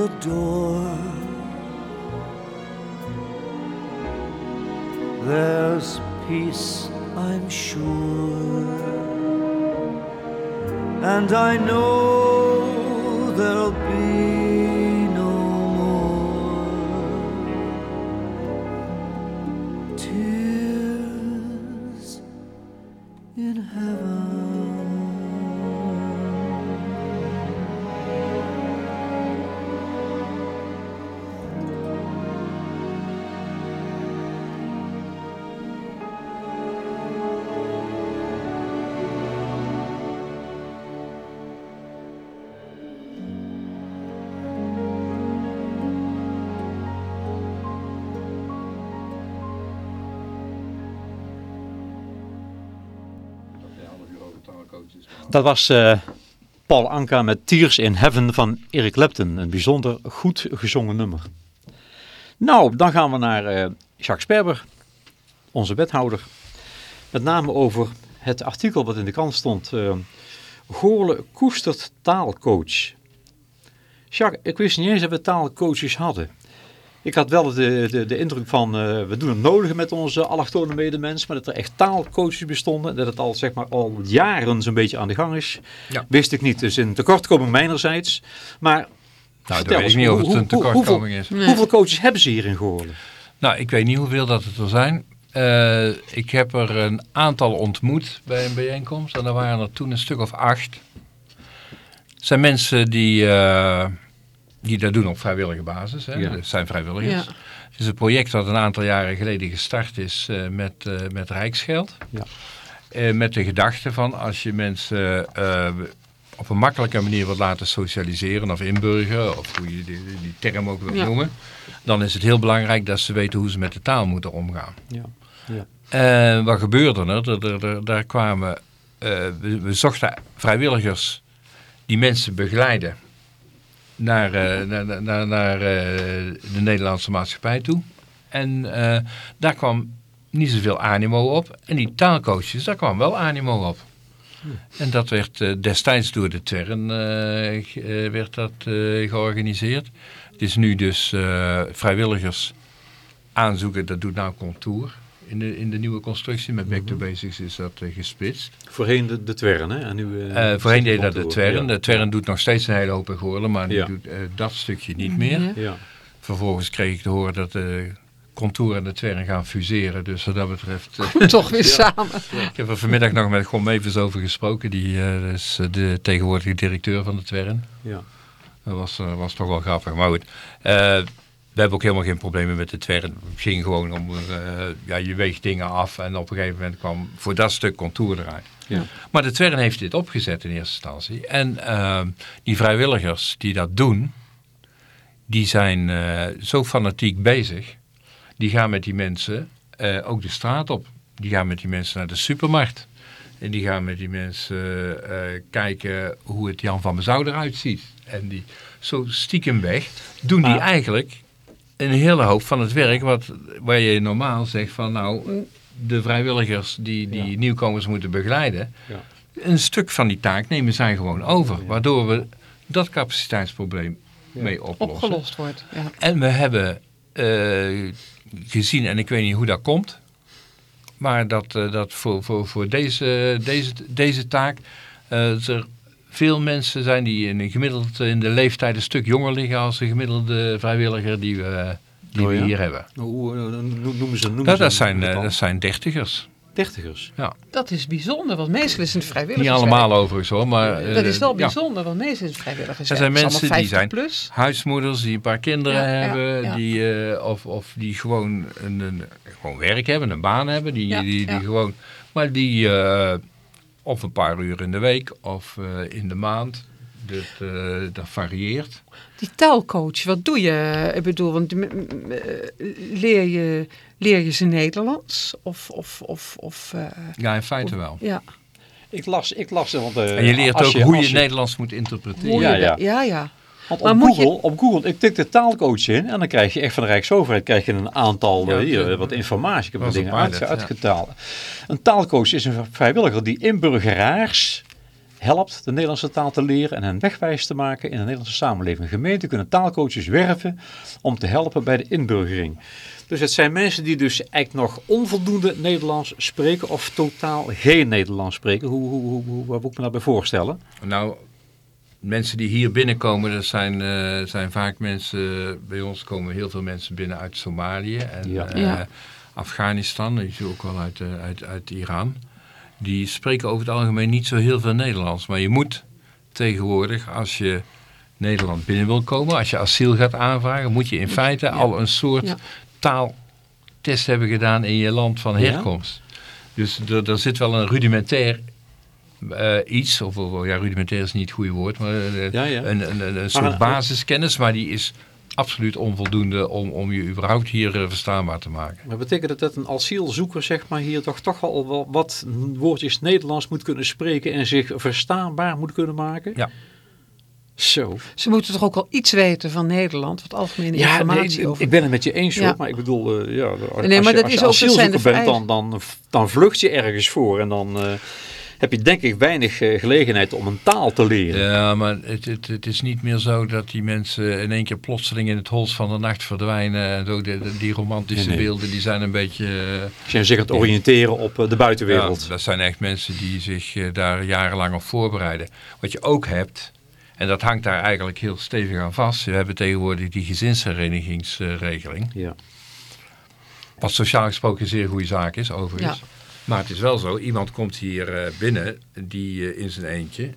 The door, there's peace, I'm sure. And I know there'll be Dat was eh, Paul Anka met Tears in Heaven van Eric Clapton. Een bijzonder goed gezongen nummer. Nou, dan gaan we naar eh, Jacques Sperber, onze wethouder. Met name over het artikel wat in de krant stond. eh Goorle koestert taalcoach. Jacques, ik wist niet eens dat we taalcoaches hadden. Ik had wel de, de, de indruk van, eh, we doen het nodige met onze allochtone medemens, maar dat er echt taalcoaches bestonden, dat het al, zeg maar, al jaren zo'n beetje aan de gang is, Ja. wist ik niet. Dus een tekortkoming mijnerzijds. Maar Nou, vertel eens, ik niet of het een hoe- tekortkoming is. Nee. hoeveel coaches hebben ze hier in Goorlen? Nou, ik weet niet hoeveel dat het er zijn. Eh, ik heb er een aantal ontmoet bij een bijeenkomst. En er waren er toen een stuk of acht. Het zijn mensen die eh, die dat doen op vrijwillige basis. Hè. Ja. Dat zijn vrijwilligers. Ja. Het is een project dat een aantal jaren geleden gestart is eh, met, eh, met Rijksgeld. Ja. Eh, met de gedachte van als je mensen eh, op een makkelijke manier wilt laten socialiseren of inburgeren, of hoe je die, die term ook wil Ja. noemen, dan is het heel belangrijk dat ze weten hoe ze met de taal moeten omgaan. Ja. Wat gebeurde er? Er- er- er- daar kwamen, eh, we, we zochten vrijwilligers die mensen begeleiden naar, eh, naar, naar, naar, naar, eh, de Nederlandse maatschappij toe. En eh, daar kwam niet zoveel animo op. En die taalcoaches, daar kwam wel animo op. En dat werd destijds door de eh, werd dat, georganiseerd. Het is nu dus vrijwilligers aanzoeken, dat doet nou Contour. In de, in de nieuwe constructie met Back to Basics is dat eh, gesplitst. Voorheen de, de Twern, hè? En nu, eh, Eh, voorheen deed dat de. Twern. Ja. De Twern doet nog steeds een hele hoop in Goorlen, maar die Ja. doet eh, dat stukje niet meer. Ja. Vervolgens kreeg ik te horen dat de Contour en de Twern gaan fuseren. Dus wat dat betreft... Toch weer samen. ik heb er vanmiddag nog met Gon Mevers over gesproken. Die eh, is de tegenwoordige directeur van de Twern. Ja. Dat was, eh, was toch wel grappig. Maar goed, eh, we hebben ook helemaal geen problemen met de Twern. Het ging gewoon om, eh, ja, je weegt dingen af. En op een gegeven moment kwam voor dat stuk contour eruit. Ja. Maar de Twern heeft dit opgezet in eerste instantie. En eh, die vrijwilligers die dat doen, die zijn eh, zo fanatiek bezig. Die gaan met die mensen eh, ook de straat op. Die gaan met die mensen naar de supermarkt. En die gaan met die mensen kijken hoe het Jan van Bezouw eruit ziet. En die zo stiekem weg doen die eigenlijk een hele hoop van het werk wat, waar je normaal zegt van nou, de vrijwilligers die, die Ja. nieuwkomers moeten begeleiden. Ja. Een stuk van die taak nemen zij gewoon over. Waardoor we dat capaciteitsprobleem mee oplossen. Opgelost wordt. Ja. En we hebben eh, gezien, en ik weet niet hoe dat komt, maar dat, eh, dat voor, voor, voor deze, deze, deze taak eh, er veel mensen zijn die in, gemiddeld in de leeftijd een stuk jonger liggen als de gemiddelde vrijwilliger die we, die Oh we ja? hier hebben. Hoe eh, no- noemen ze noemen Dat, ze dat, zijn, eh, dat zijn dertigers. dertigers. Dat is bijzonder, want meestal is het vrijwilligers. Niet allemaal overigens hoor, maar... eh, Dat is wel ja. bijzonder, want meestal is het vrijwilligers. Er zijn mensen die zijn 50 plus. huismoeders die een paar kinderen Ja, ja, hebben, ja. Die, eh, of, of die gewoon, een, een, gewoon werk hebben, een baan hebben, die, Ja, die, die ja. gewoon, maar die eh, of een paar uur in de week of eh, in de maand, dat, eh, dat varieert. Die taalcoach, wat doe je? Ik bedoel, want m- m- eh, leer je, leer je ze Nederlands? Of, of, of, of eh, Ja, in feite wel. ja, Ik las, ik las, want eh, En je leert als ook hoe je als het Nederlands moet interpreteren. hoe Ja, je ja. ja, ja. Want op, je- Google, op Google, ik tik de taalcoach in en dan krijg je echt van de Rijksoverheid krijg je een aantal, Ja, hier, wat informatie. Ik heb wat dingen uit, pilot, ja. uitgetaald. Een taalcoach is een vrijwilliger die inburgeraars helpt de Nederlandse taal te leren en hen wegwijs te maken in de Nederlandse samenleving. Gemeenten kunnen taalcoaches werven om te helpen bij de inburgering. Dus het zijn mensen die dus eigenlijk nog onvoldoende Nederlands spreken of totaal geen Nederlands spreken. Hoe, hoe, hoe, hoe, moet ik me daarbij voorstellen? Nou, mensen die hier binnenkomen, dat zijn, eh, zijn vaak mensen, bij ons komen heel veel mensen binnen uit Somalië en Ja. eh, Ja. Afghanistan, die is ook wel uit, eh, uit, uit Iran. Die spreken over het algemeen niet zo heel veel Nederlands. Maar je moet tegenwoordig, als je Nederland binnen wil komen, als je asiel gaat aanvragen, moet je in feite al een soort Ja. taaltest hebben gedaan in je land van Ja. herkomst. Dus er, er zit wel een rudimentair eh, iets, of, of ja, rudimentair is niet het goede woord, maar eh, Ja, ja. Een, een, een, een soort een- basiskennis, maar die is absoluut onvoldoende om, om je überhaupt hier eh, verstaanbaar te maken. Maar betekent dat dat een asielzoeker zeg maar, hier toch, toch al wel wat woordjes Nederlands moet kunnen spreken en zich verstaanbaar moet kunnen maken? Ja. Zo. Ze moeten toch ook wel iets weten van Nederland, wat algemene Ja, informatie nee, over. ik ben het met je eens hoor, Ja. maar ik bedoel, eh, ja, als, Nee, maar dat als is je ook- asielzoeker bent, dan, dan, dan vlucht je ergens voor en dan eh, heb je denk ik weinig eh, gelegenheid om een taal te leren. Ja, maar het, het, het is niet meer zo dat die mensen in één keer plotseling in het hols van de nacht verdwijnen. En zo, de, de- die romantische Nee, nee. beelden die zijn een beetje... eh, je zich gaat oriënteren op eh, de buitenwereld. Ja, dat zijn echt mensen die zich daar jarenlang op voorbereiden. Wat je ook hebt, en dat hangt daar eigenlijk heel stevig aan vast. We hebben tegenwoordig die gezinsherenigingsregeling. Ja. Wat sociaal gesproken een zeer goede zaak is, overigens. Ja. Maar het is wel zo, iemand komt hier eh, binnen die eh, in zijn eentje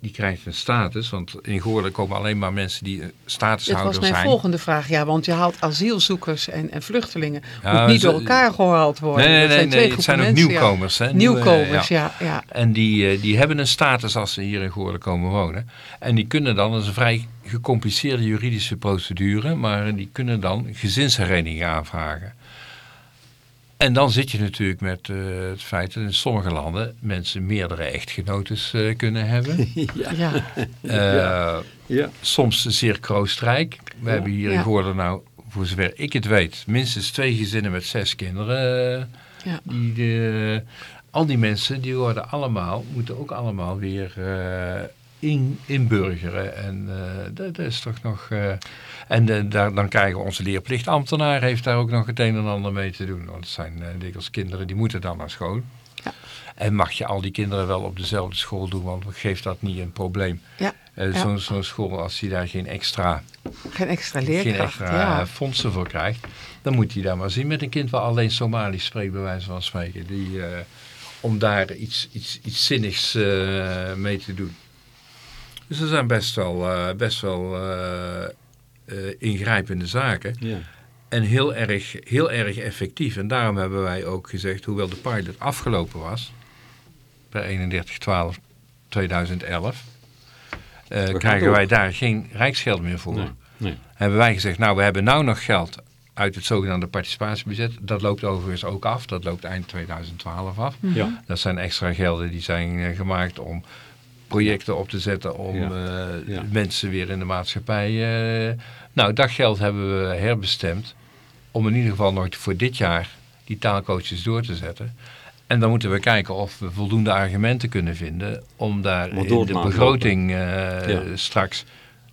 die krijgt een status. Want in Goorlen komen alleen maar mensen die een Dit was statushouder mijn zijn. volgende vraag. Ja, want je haalt asielzoekers en, en vluchtelingen. Ja, moet niet door elkaar gehaald worden. Nee, nee, Dat nee, zijn twee nee, het zijn ook ja. nieuwkomers. Hè? Nieuwkomers, ja. ja. ja. En die, eh, die hebben een status als ze hier in Goorlen komen wonen. En die kunnen dan, dat is een vrij gecompliceerde juridische procedure, maar die kunnen dan gezinshereniging aanvragen. En dan zit je natuurlijk met eh, het feit dat in sommige landen mensen meerdere echtgenotes eh, kunnen hebben. ja. Eh, Ja. soms zeer kroostrijk. We hebben hier in Ja. Goorlen nou, voor zover ik het weet, minstens twee gezinnen met zes kinderen. eh, Ja. die de, al die mensen die worden allemaal, moeten ook allemaal weer eh, in, inburgeren. En eh, dat, dat is toch nog... eh, en eh, daar, dan krijgen onze leerplichtambtenaar heeft daar ook nog het een en ander mee te doen. Want het zijn uh, dikwijls kinderen die moeten dan naar school. Ja. En mag je al die kinderen wel op dezelfde school doen, want geeft dat niet een probleem. Ja. Ja. Zo'n school, als hij daar geen extra, Geen extra geen leerkracht. extra ja. fondsen voor krijgt, dan moet hij daar maar zien met een kind waar alleen Somalisch spreekt, bij wijze van spreken. Die, om daar iets, iets, iets zinnigs mee te doen. Dus er zijn best wel, eh, best wel eh, eh, ingrijpende zaken. Ja. En heel erg, heel erg effectief. En daarom hebben wij ook gezegd, hoewel de pilot afgelopen was, per 31-12-2011, eh, gaan krijgen door. wij daar geen rijksgeld meer voor. Nee, nee. Hebben wij gezegd, nou we hebben nou nog geld uit het zogenaamde participatiebudget. Dat loopt overigens ook af, dat loopt eind 2012 af. Ja. Dat zijn extra gelden die zijn gemaakt om projecten op te zetten om Ja. eh, Ja. mensen weer in de maatschappij. eh, nou, dat geld hebben we herbestemd om in ieder geval nog voor dit jaar die taalcoaches door te zetten. En dan moeten we kijken of we voldoende argumenten kunnen vinden om daar in de begroting eh, Ja. straks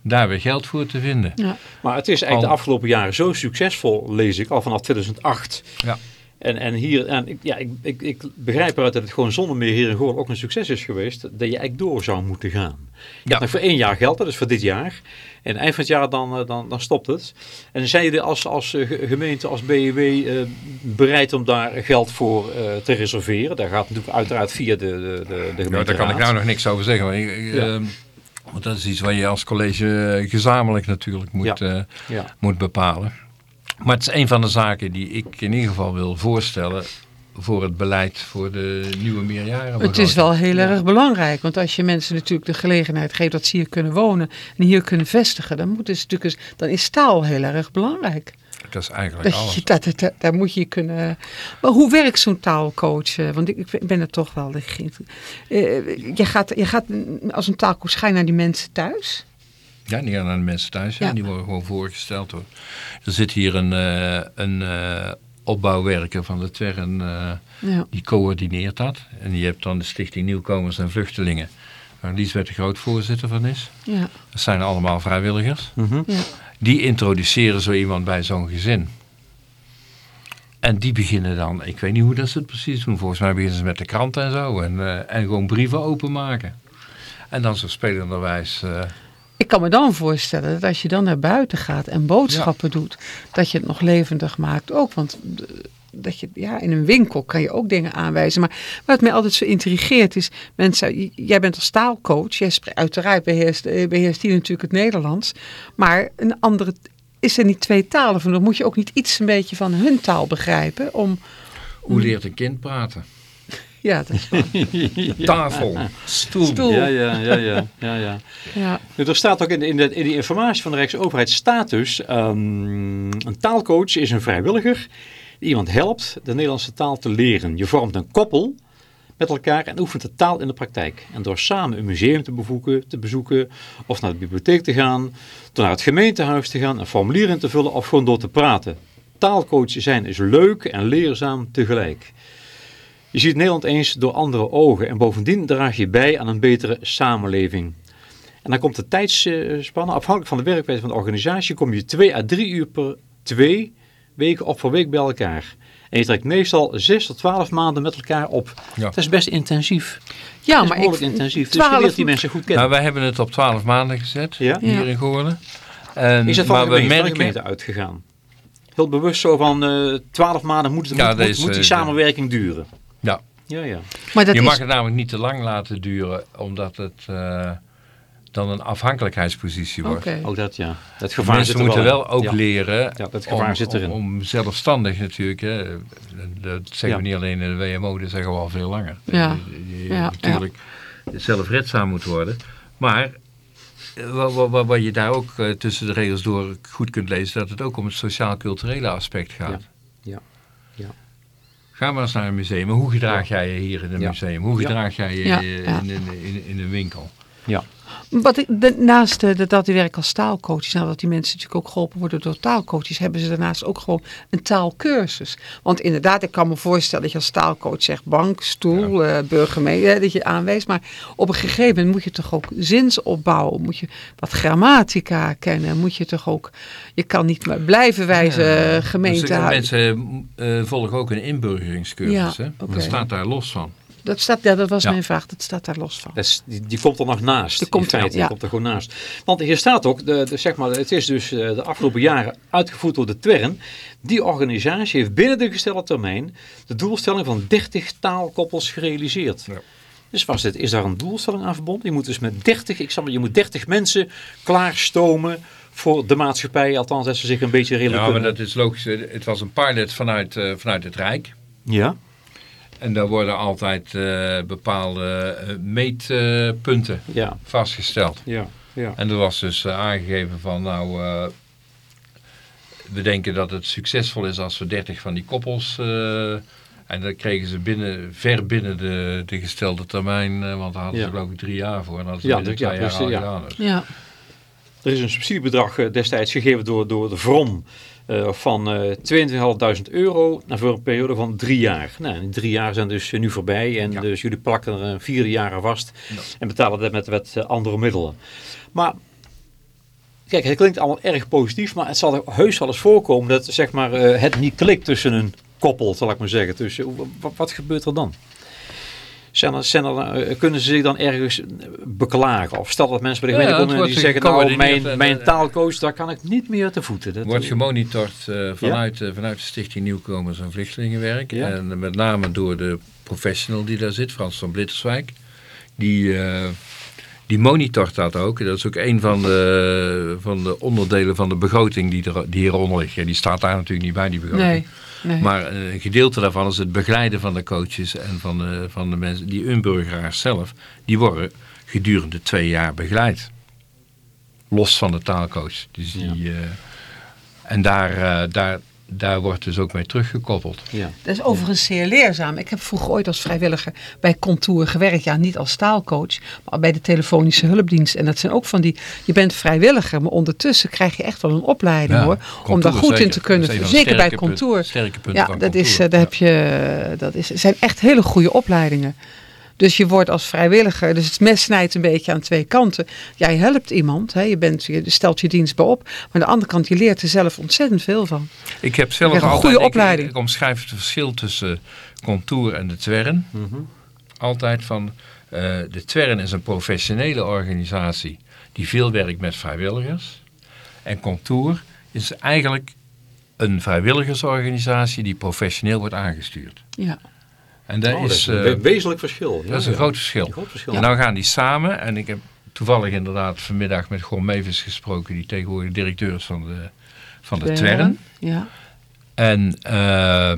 daar weer geld voor te vinden. Ja. Maar het is eigenlijk Al- de afgelopen jaren zo succesvol, lees ik, al vanaf 2008. Ja. En, en hier, en ik, ja, ik, ik, ik begrijp eruit dat het gewoon zonder meer hier in Goorl ook een succes is geweest, dat je eigenlijk door zou moeten gaan. Je hebt nog voor één jaar geld, dat is voor dit jaar. En eind van het jaar dan, eh, dan, dan stopt het. En zijn jullie als, als eh, ge- gemeente, als BEW eh, bereid om daar geld voor te reserveren? Daar gaat natuurlijk uiteraard via de, de, de, de Ja, daar kan ik nou nog niks over zeggen. Maar ik- ik, Ja. want dat is iets wat je als college gezamenlijk natuurlijk moet, Ja. Ja. moet bepalen. Maar het is een van de zaken die ik in ieder geval wil voorstellen voor het beleid voor de nieuwe meerjaren. Het is wel heel erg belangrijk, want als je mensen natuurlijk de gelegenheid geeft dat ze hier kunnen wonen en hier kunnen vestigen, dan, moet het natuurlijk eens, dan is taal heel erg belangrijk. Dat is eigenlijk Dat alles. je, dat, dat, daar moet je kunnen. Maar hoe werkt zo'n taalcoach? Eh, Want ik, ik ben er toch wel. Uh, je, gaat, je gaat als een taalcoach ga je naar die mensen thuis. Ja, die gaan naar de mensen thuis. Ja. Die worden gewoon voorgesteld. Hoor. Er zit hier een, eh, een eh, opbouwwerker van de Twerren. eh, Ja. die coördineert dat. En je hebt dan de Stichting Nieuwkomers en Vluchtelingen. Waar Liesbeth de Groot voorzitter van is. Ja, Dat zijn allemaal vrijwilligers. Mhm. ja. Die introduceren zo iemand bij zo'n gezin. En die beginnen dan, ik weet niet hoe dat ze het precies doen. Volgens mij beginnen ze met de krant en zo. En, eh, en gewoon brieven openmaken. En dan zo spelenderwijs... Ik kan me dan voorstellen dat als je dan naar buiten gaat en boodschappen doet, dat je het nog levendig maakt ook. Want eh, dat je, ja, in een winkel kan je ook dingen aanwijzen. Maar wat mij altijd zo intrigeert is, mensen, jij bent als taalcoach, jij spreekt, uiteraard beheerst, eh, beheerst die natuurlijk het Nederlands. Maar een andere, is er niet twee talen van? Dan moet je ook niet iets een beetje van hun taal begrijpen om... hoe leert een kind praten? Ja, dat is waar. Tafel, stoel. Stoel. Ja, ja, ja, ja, ja, ja. Ja. Nu, er staat ook in, de, in, de, in die informatie van de Rijksoverheid status, ehm, een taalcoach is een vrijwilliger die iemand helpt de Nederlandse taal te leren. Je vormt een koppel met elkaar en oefent de taal in de praktijk. En door samen een museum te bezoeken, te bezoeken of naar de bibliotheek te gaan, door naar het gemeentehuis te gaan, een formulier in te vullen of gewoon door te praten. Taalcoach zijn is leuk en leerzaam tegelijk. Je ziet Nederland eens door andere ogen en bovendien draag je bij aan een betere samenleving. En dan komt de tijdsspanne, afhankelijk van de werkwijze van de organisatie, kom je twee à drie uur per twee weken op per week bij elkaar. En je trekt meestal zes tot twaalf maanden met elkaar op. Ja. Dat is best intensief. Ja, dat is maar behoorlijk ik, intensief. Dus je 12 leert die mensen goed kennen. Nou, wij hebben het op 12 maanden gezet, Ja? hier Ja. in Goorlen. En, is dat van maar de we gemeente, van gemeente uitgegaan? Heel bewust zo van eh, twaalf maanden moet, het, Ja, moet, moet- deze- moet die samenwerking duren. Ja. Ja, ja. maar dat je is, mag het namelijk niet te lang laten duren, omdat het, eh, dan een afhankelijkheidspositie wordt. Oké. Ook dat, ja. Dat gevaar Mensen zit er moeten wel, ook Ja. leren Ja, dat gevaar om, zit erin. Om, om zelfstandig natuurlijk, hè, dat zeggen Ja. we niet alleen in de WMO, dat zeggen we al veel langer. Ja. Dat je, je Ja, natuurlijk zelfredzaam moet worden. Maar eh, wat, wat, wat- wat je daar ook eh, tussen de regels door goed kunt lezen, dat het ook om het sociaal-culturele aspect gaat. Ja. Ja. Ga maar eens naar een museum. Hoe gedraag jij je hier in een museum? Hoe gedraag jij je in, in, in een winkel? Ja. Wat ik, de- naast eh, dat die werk als taalcoaches, nou dat die mensen natuurlijk ook geholpen worden door taalcoaches, hebben ze daarnaast ook gewoon een taalkursus. Want inderdaad, ik kan me voorstellen dat je als taalcoach zegt bank, stoel, eh burgemeester, dat je aanwijst. Maar op een gegeven moment moet je toch ook zinsopbouw, moet je wat grammatica kennen, moet je toch ook, je kan niet maar blijven wijzen Ja. eh, gemeente. Dus, mensen eh, volgen ook een inburgeringscursus. Ja, hè? Dat staat daar los van. Dat, staat, ja, dat was Ja. mijn vraag, dat staat daar los van. Dat is, die, die komt er nog naast. Die komt in feite, er, ja. die komt er gewoon naast. Want hier staat ook, de, de, zeg maar, het is dus eh, de afgelopen jaren uitgevoerd door de TWERN. Die organisatie heeft binnen de gestelde termijn de doelstelling van 30 taalkoppels gerealiseerd. Ja. Dus was dit, is daar een doelstelling aan verbonden? Je moet dus met 30, ik zal maar, je moet 30 mensen klaarstomen voor de maatschappij. Althans, dat ze zich een beetje redelijk Ja, maar kunnen- dat is logisch. Het was een pilot vanuit, eh, vanuit het Rijk. Ja, En daar worden altijd eh, bepaalde eh, meetpunten ja, vastgesteld. ja, ja. En er was dus eh, aangegeven van nou, eh, we denken dat het succesvol is als we 30 van die koppels... eh, en dan kregen ze binnen, ver binnen de, de gestelde termijn, eh, want daar hadden Ja. ze geloof ik drie jaar voor. En dat hadden ze Ja, binnen ja, twee jaar dus, al ja. gedaan. Dus. Ja, Er is een subsidiebedrag destijds gegeven door, door de VROM eh, van eh 22.500 euro voor een periode van drie jaar. Nou, die drie jaar zijn dus eh, nu voorbij en Ja. dus jullie plakken er een vierde jaar aan vast Ja. en betalen dat met, met andere middelen. Maar kijk, het klinkt allemaal erg positief, maar het zal er heus wel eens voorkomen dat zeg maar, het niet klikt tussen een koppel, zal ik maar zeggen. Dus, wat, wat gebeurt er dan? Zijn er, zijn er, eh, kunnen ze zich dan ergens beklagen? Of stel dat mensen bij de gemeente komen en die zeggen, nou mijn, mijn eh, taalcoach, daar kan ik niet meer te voeten. Dat, wordt gemonitord eh, vanuit, vanuit de Stichting Nieuwkomers en Vluchtelingenwerk. Ja. En met name door de professional die daar zit, Frans van Blitterswijk. Die, eh, die monitort dat ook. Dat is ook een van de, van de onderdelen van de begroting die, er, die hieronder ligt. Ja, die staat daar natuurlijk niet bij, die begroting. nee. Nee. Maar eh, een gedeelte daarvan is het begeleiden van de coaches en van de, van de mensen, die unburgeraars zelf, die worden gedurende twee jaar begeleid. Los van de taalcoach. Dus die, eh, en daar, eh, daar, daar wordt dus ook mee teruggekoppeld. ja. Dat is overigens zeer leerzaam. Ik heb vroeger ooit als vrijwilliger bij Contour gewerkt. Ja, niet als taalcoach, maar bij de telefonische hulpdienst. En dat zijn ook van die, je bent vrijwilliger, maar ondertussen krijg je echt wel een opleiding Ja, hoor. Om daar goed in zeker. te kunnen. De Zeker bij Contour. sterke punten Ja, van dat, is, Contour, eh, daar ja. heb je, dat is, het zijn echt hele goede opleidingen. Dus je wordt als vrijwilliger, dus het mes snijdt een beetje aan twee kanten. Jij helpt iemand, hè, je, bent, je stelt je dienst bij op. Maar aan de andere kant, je leert er zelf ontzettend veel van. Ik heb zelf krijgt een altijd, goede ik- opleiding. Ik, omschrijf het verschil tussen Contour en de Twern. Altijd van, eh, de Twern is een professionele organisatie die veel werkt met vrijwilligers. En Contour is eigenlijk een vrijwilligersorganisatie die professioneel wordt aangestuurd. Ja. En dat Oh, dat is, een eh, we- wezenlijk verschil. Ja, dat is een ja. groot verschil. Een groot verschil. En nou gaan die samen, en ik heb toevallig inderdaad vanmiddag met Gon Mevis gesproken, die tegenwoordig directeur is van de, van de Twern. Ja. En eh,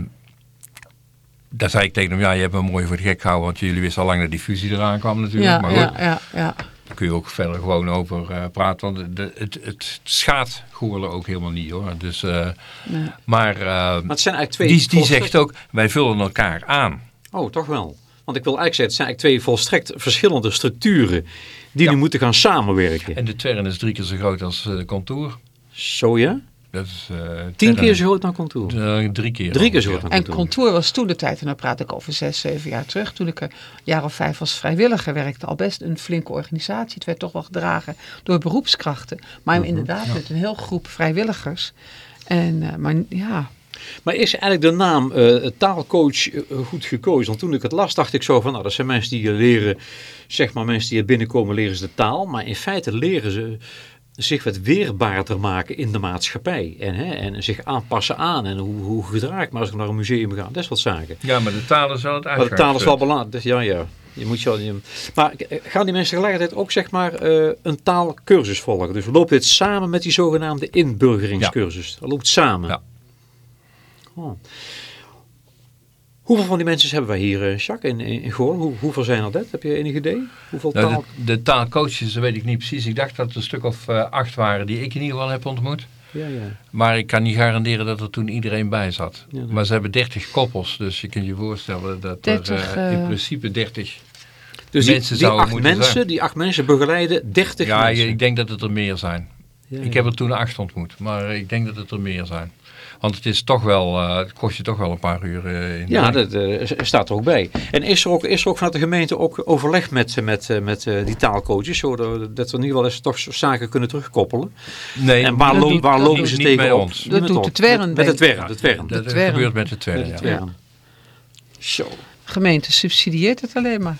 daar zei ik tegen hem, ja, je hebt me mooi voor de gek gehouden, want jullie wisten al lang dat die fusie eraan kwam natuurlijk. Ja, maar goed, ja, ja, ja. daar kun je ook verder gewoon over eh, praten, want de, het, het schaadt Goorlen ook helemaal niet hoor. Dus, eh, Nee. maar eh, Maar het zijn eigenlijk twee... die, die zegt ook, wij vullen elkaar aan. Oh, toch wel. Want ik wil eigenlijk zeggen, het zijn eigenlijk twee volstrekt verschillende structuren die nu moeten gaan samenwerken. En de Twern is drie keer zo groot als eh Contour. Zo ja? Dat is, eh, Tien keer zo groot dan Contour. Drie keer. Drie keer zo groot dan En Contour. Contour was toen de tijd, en dan praat ik over zes, zeven jaar terug, toen ik een jaar of vijf als vrijwilliger werkte, al best een flinke organisatie. Het werd toch wel gedragen door beroepskrachten, maar inderdaad met een heel groep vrijwilligers. En, eh, maar ja, Maar is eigenlijk de naam eh, taalcoach eh, goed gekozen? Want toen ik het las, dacht ik zo van, nou, dat zijn mensen die leren, zeg maar, mensen die hier binnenkomen, leren ze de taal. Maar in feite leren ze zich wat weerbaarder maken in de maatschappij. En, hè, en zich aanpassen aan. En hoe, hoe gedraag ik me als ik naar een museum ga. Dat is wat zaken. Ja, maar de taal is wel het Maar de taal is wel belangrijk. Dus ja, ja. Je moet je, maar eh, gaan die mensen tegelijkertijd ook zeg maar eh, een taalkursus volgen? Dus loopt dit samen met die zogenaamde inburgeringscursus? Dat loopt samen? Ja. Oh. Hoeveel van die mensen hebben wij hier, eh, Jacques, in, in, in? Hoe, hoeveel zijn er dat? Heb je enig idee? Hoeveel Nou, de, de taalcoaches weet ik niet precies. Ik dacht dat het een stuk of eh, acht waren die ik in ieder geval heb ontmoet. Ja, ja. Maar ik kan niet garanderen dat er toen iedereen bij zat. Ja, nee. Maar ze hebben 30 koppels, dus je kunt je voorstellen dat 30, er eh, in principe 30... Dus die, Mensen die zouden acht moeten mensen, zijn. die acht mensen begeleiden 30 Ja, mensen. ik denk dat het er meer zijn. Ja, Ik ja. heb er toen acht ontmoet, maar ik denk dat het er meer zijn. Want het is toch wel, eh, het kost je toch wel een paar uur eh, in Ja, dat staat er ook bij. En is er ook, is er ook vanuit de gemeente ook overleg met, met, eh, met eh, die taalcoaches, zodat dat we in ieder geval eens toch zaken kunnen terugkoppelen? Nee, en waar, lo- lopen ze niet tegen bij op? ons. Dat met doet de Twern, Met, met de. Twern, Twern. dat gebeurt met de. Met de Ja. Zo. gemeente subsidieert het alleen maar.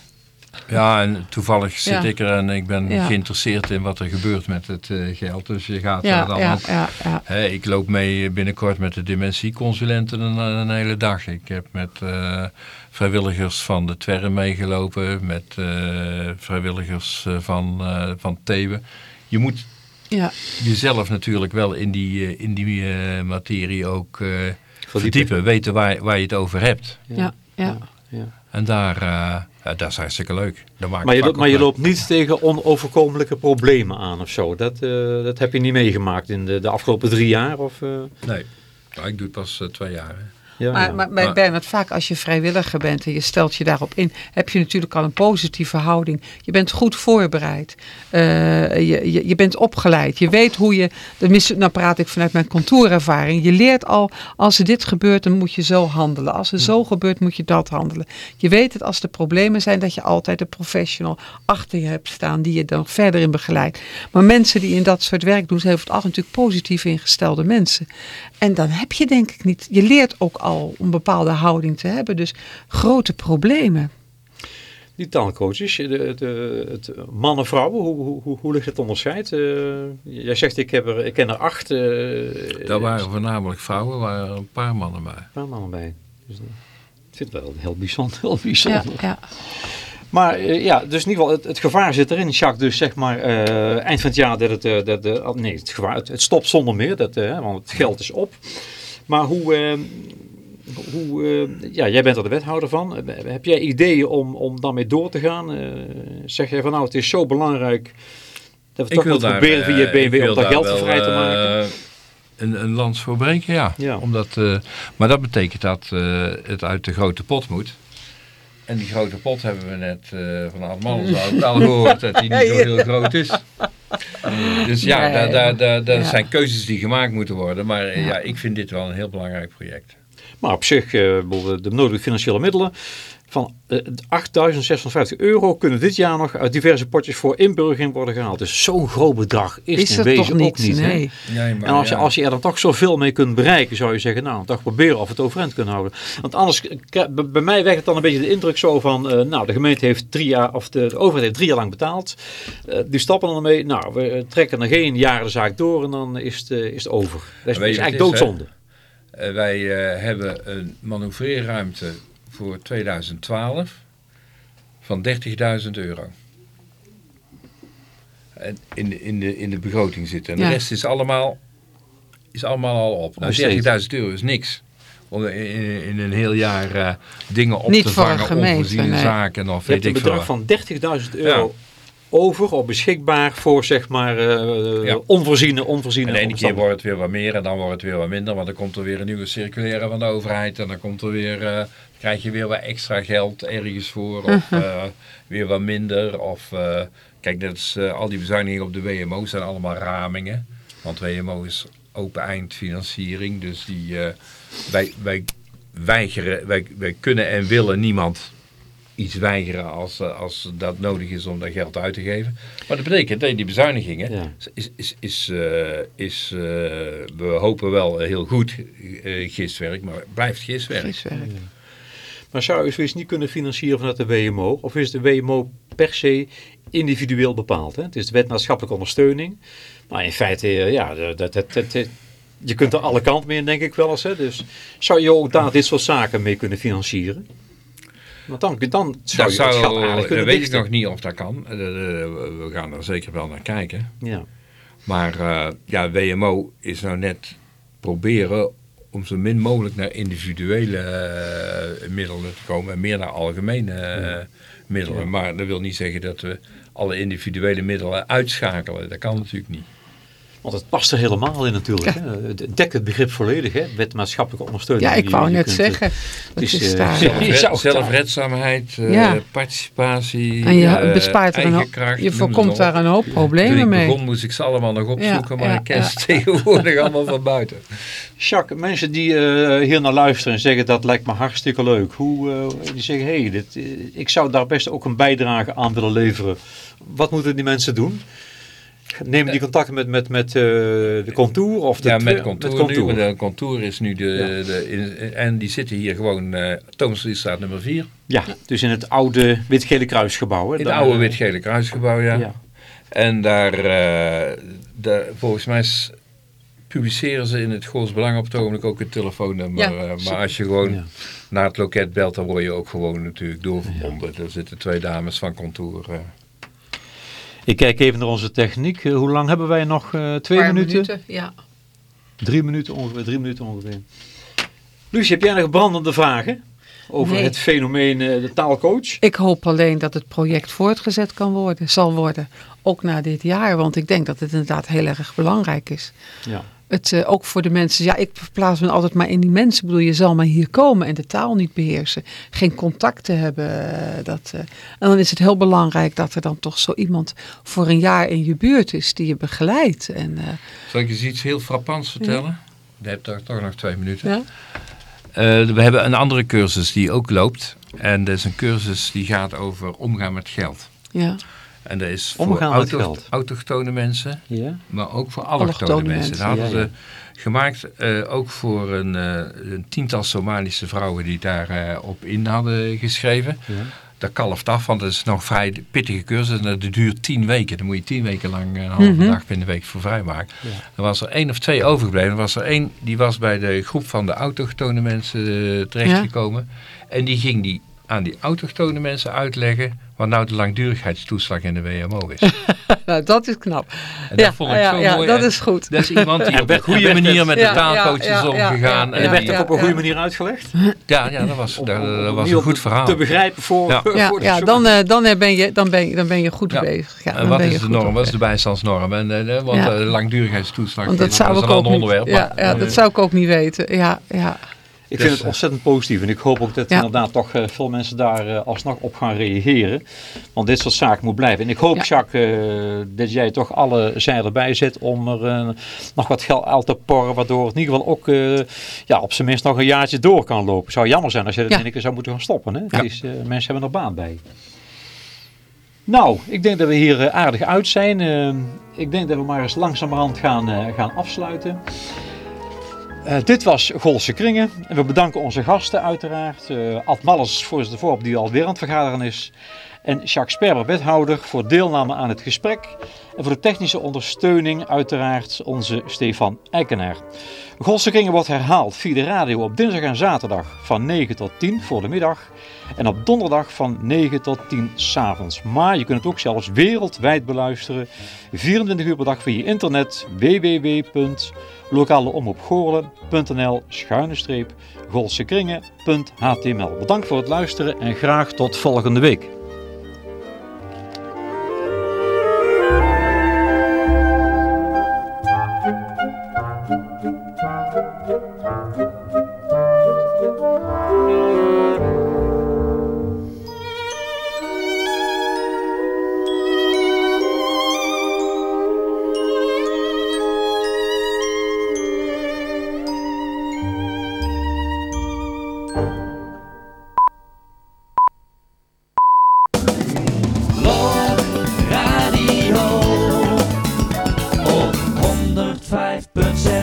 Ja, en toevallig zit Ja. ik er en ik ben Ja. geïnteresseerd in wat er gebeurt met het eh, geld. Dus je gaat Ja, er dan ja, aan. ja, ja. Hè, ik loop mee binnenkort met de dementieconsulenten een, een hele dag. Ik heb met eh, vrijwilligers van de Twerren meegelopen, met eh, vrijwilligers eh, van, eh van Thewe. Je moet ja. jezelf natuurlijk wel in die, in die materie ook eh, Verdiepen. verdiepen, weten waar, waar je het over hebt. ja, ja. En daar, ja, dat is hartstikke leuk. Maar, je, loopt- maar je loopt niet tegen onoverkomelijke problemen aan of zo. Dat, eh, dat heb je niet meegemaakt in de, de afgelopen drie jaar? Of, eh? Nee, Nou, ik doe het pas twee jaar. hè. Ja, Maar, ja. maar bij Maar- Bernard, vaak als je vrijwilliger bent en je stelt je daarop in, heb je natuurlijk al een positieve houding. Je bent goed voorbereid. Eh, je, je, je bent opgeleid. Je weet hoe je, tenminste, nou praat ik vanuit mijn kantoorervaring. Je leert al, als er dit gebeurt, dan moet je zo handelen. Als er zo gebeurt, moet je dat handelen. Je weet het als er problemen zijn, dat je altijd een professional achter je hebt staan die je dan verder in begeleidt. Maar mensen die in dat soort werk doen, zijn over het algemeen natuurlijk positief ingestelde mensen. En dan heb je denk ik niet, je leert ook al een bepaalde houding te hebben. Dus grote problemen. Die taalcoaches, de, de, het mannen vrouwen, hoe, hoe, hoe, hoe ligt het onderscheid? Eh, jij zegt ik, heb er, ik ken er acht. eh Daar waren voornamelijk vrouwen, waren er een paar mannen bij. een paar mannen bij. Dus, eh, ik vind het wel heel bijzonder. Heel Ja, bijzonder. ja. Maar eh, ja, dus in ieder geval, het, het gevaar zit erin, Jacques. Dus zeg maar, eh, eind van het jaar dat het, eh, dat, de oh, nee, het, gevaar, het, het stopt zonder meer, dat, eh, want het geld is op. Maar hoe, eh, hoe eh, ja, jij bent er de wethouder van. Eh, Heb jij ideeën om, om daarmee door te gaan? Eh, zeg jij van nou, het is zo belangrijk dat we toch moeten proberen via ik BMW om daar daar geld wel, vrij te maken? een, een lans voor breken, ja. Ja. Omdat, maar dat betekent dat het uit de grote pot moet. En die grote pot hebben we net van zo al gehoord dat die niet zo heel groot is. Dus ja, daar, daar, daar, zijn keuzes die gemaakt moeten worden. Maar ja, ik vind dit wel een heel belangrijk project. Maar op zich, eh, bedoel, de nodige financiële middelen van eh, 8.650 euro kunnen dit jaar nog uit diverse potjes voor inburgering worden gehaald. Dus zo'n groot bedrag is, Is het dat in toch wezen niet? ook niet. nee. Nee, maar En als je, ja. als je er dan toch zoveel mee kunt bereiken, zou je zeggen, nou, toch proberen of we het overeind kunnen houden. Want anders, bij mij wekt het dan een beetje de indruk zo van, eh, nou, de gemeente heeft drie jaar, of de, de overheid heeft drie jaar lang betaald. Eh, die stappen dan ermee, nou, we trekken er geen jaren de zaak door en dan is het, eh, is het over. Dat is, eigenlijk doodzonde. Eh, wij eh, hebben een manoeuvreerruimte voor 2012 van 30.000 euro. En in, de, in, de, in de begroting zitten. En Ja. de rest is allemaal, is allemaal al op. Nou, Besteed. 30.000 euro is niks. Om in, in, een heel jaar eh, dingen op Niet te voor een vangen, gemeente, onvoorziene nee. zaken of Je hebt weet een ik veel. bedrag van 30.000 euro over of beschikbaar voor, zeg maar, eh, Ja. onvoorziene, onvoorziene En de ene keer wordt het weer wat meer en dan wordt het weer wat minder. Want dan komt er weer een nieuwe circulaire van de overheid. En dan komt er weer, eh, krijg je weer wat extra geld ergens voor. Of eh, weer wat minder. Of eh, kijk, dat is, eh, al die bezuinigingen op de WMO zijn allemaal ramingen. Want WMO is open eindfinanciering. Dus die, eh, wij, wij weigeren, wij, wij kunnen en willen niemand iets weigeren als, eh, als dat nodig is om dat geld uit te geven. Maar dat betekent dat die bezuinigingen Ja. is, is, is, eh, is eh, we hopen wel heel goed eh, gistwerk, maar het blijft gistwerk. Giswerk. Maar zou je zoiets niet kunnen financieren vanuit de WMO? Of is de WMO per se individueel bepaald? Hè? Het is de wet maatschappelijke ondersteuning. Maar in feite, eh, ja, dat, dat, dat, dat- je kunt er alle kanten mee in, denk ik wel eens. Hè? Dus zou je ook daar dit soort zaken mee kunnen financieren? Want dan, dan zou Dat je het gat zou, kunnen weet ik nog niet of dat kan. Eh, eh, we gaan er zeker wel naar kijken. Ja. Maar eh, ja, WMO is nou net proberen om zo min mogelijk naar individuele middelen te komen en meer naar algemene middelen. Maar dat wil niet zeggen dat we alle individuele middelen uitschakelen. Dat kan natuurlijk niet. Want het past er helemaal in natuurlijk. Hè? Het dekt het begrip volledig, hè? wet maatschappelijke ondersteuning. Ja, ik wou net kunt, zeggen. eh, Dat is, is eh, daar. het Zelfredzaamheid, eh, Ja. participatie, En je eh, bespaart er een hoop, kracht, je voorkomt het daar een hoop Toen problemen ik mee. begon moest ik ze allemaal nog opzoeken, Ja, maar ja, ik ken ja. ze tegenwoordig allemaal van buiten. Jacques, mensen die eh, hier naar luisteren en zeggen dat lijkt me hartstikke leuk. Hoe, eh, die zeggen, hé, hey, dit, eh, ik zou daar best ook een bijdrage aan willen leveren. Wat moeten die mensen doen? Nemen die contacten met, met, met eh, de contour? Of de Ja, met contour, nu. want De contour is nu de... Ja. de in- en die zitten hier gewoon... eh Thomasstraat nummer 4. Ja, dus in het oude wit-gele kruisgebouw. Hè? In het oude eh, wit-gele kruisgebouw, ja. Ja. En daar... eh, daar volgens mij publiceren ze in het Goors Belang op het ogenblik ook het telefoonnummer. Ja. maar als je gewoon Ja. naar het loket belt, dan word je ook gewoon natuurlijk doorverbonden. Er zitten twee dames van contour. Ik kijk even naar onze techniek. Eh, hoe lang hebben wij nog? Eh, twee Paar minuten? Ja. Drie minuten ongeveer. Drie minuten ongeveer. Lucie, heb jij nog brandende vragen? Over Nee. het fenomeen eh, de taalcoach? Ik hoop alleen dat het project voortgezet kan worden, zal worden. Ook na dit jaar, want ik denk dat het inderdaad heel erg belangrijk is. Ja. Het, eh, ook voor de mensen, ja, ik verplaats me altijd maar in die mensen. Ik bedoel, je zal maar hier komen en de taal niet beheersen. Geen contacten hebben. eh, dat, eh, en dan is het heel belangrijk dat er dan toch zo iemand voor een jaar in je buurt is die je begeleidt. En, Zal ik eens iets heel frappants vertellen? Je hebt toch, toch nog twee minuten. ja? We hebben een andere cursus die ook loopt. En dat is een cursus die gaat over omgaan met geld. Ja. En dat is voor Omgaan met auto- geld. autochtone mensen, Ja. maar ook voor Allochtone mensen. mensen, Dat hadden ze gemaakt eh, ook voor een, eh, een tiental Somalische vrouwen die daarop op in hadden geschreven. Ja. Dat kalft af, want het is nog vrij pittige cursus. En dat duurt tien weken. Dan moet je tien weken lang een halve Mhm. dag binnen de week voor vrijmaken. Ja. Er was er één of twee overgebleven. Er was er één, die was bij de groep van de autochtone mensen eh, terechtgekomen. En die ging die aan die autochtone mensen uitleggen wat nou de langdurigheidstoeslag in de WMO is. Nou, dat is knap. En dat ja, vond ik ja, zo ja, mooi. dat En is goed. Dat is iemand die op een goede manier met de Ja, taalcoaches ja, ja, omgegaan. ja, En dat werd ja, ook op een ja. goede manier uitgelegd? Ja, ja, dat was, dat, dat was een goed verhaal. Te begrijpen voor, Ja. Ja, voor de ja dan, eh, dan, eh, ben je, dan, ben je, dan ben je goed Ja. bezig. Ja, En wat is de norm? Wat is de bijstandsnorm? En, eh, want Ja. de langdurigheidstoeslag dat is ik een ook ander niet, onderwerp. ja, dat zou ik ook niet weten. Ja, ja. Ik Dus, vind het ontzettend positief en ik hoop ook dat Ja. inderdaad toch eh, veel mensen daar eh, alsnog op gaan reageren. Want dit soort zaken moet blijven. En ik hoop, Ja. Jacques, eh, dat jij toch alle zeilen bij zet om er eh, nog wat geld uit te porren. Waardoor het in ieder geval ook eh, ja, op zijn minst nog een jaartje door kan lopen. Zou jammer zijn als je dat Ja. in één keer zou moeten gaan stoppen. Hè? Ja. Het is, eh, mensen hebben er baan bij. Nou, ik denk dat we hier eh, aardig uit zijn. Eh, ik denk dat we maar eens langzamerhand gaan, eh, gaan afsluiten. Eh, dit was Golse Kringen. En we bedanken onze gasten uiteraard. Eh Ad voorzitter voorop, die alweer aan het vergaderen is. En Jacques Sperber, wethouder, voor deelname aan het gesprek. En voor de technische ondersteuning uiteraard onze Stefan Eikenaar. Kringen wordt herhaald via de radio op dinsdag en zaterdag van 9 tot 10 voor de middag. En op donderdag van 9 tot 10 s'avonds. Maar je kunt het ook zelfs wereldwijd beluisteren. 24 uur per dag via internet www.lokaleomroepgoorlen.nl schuine streep golsekringen.html. Bedankt voor het luisteren en graag tot volgende week.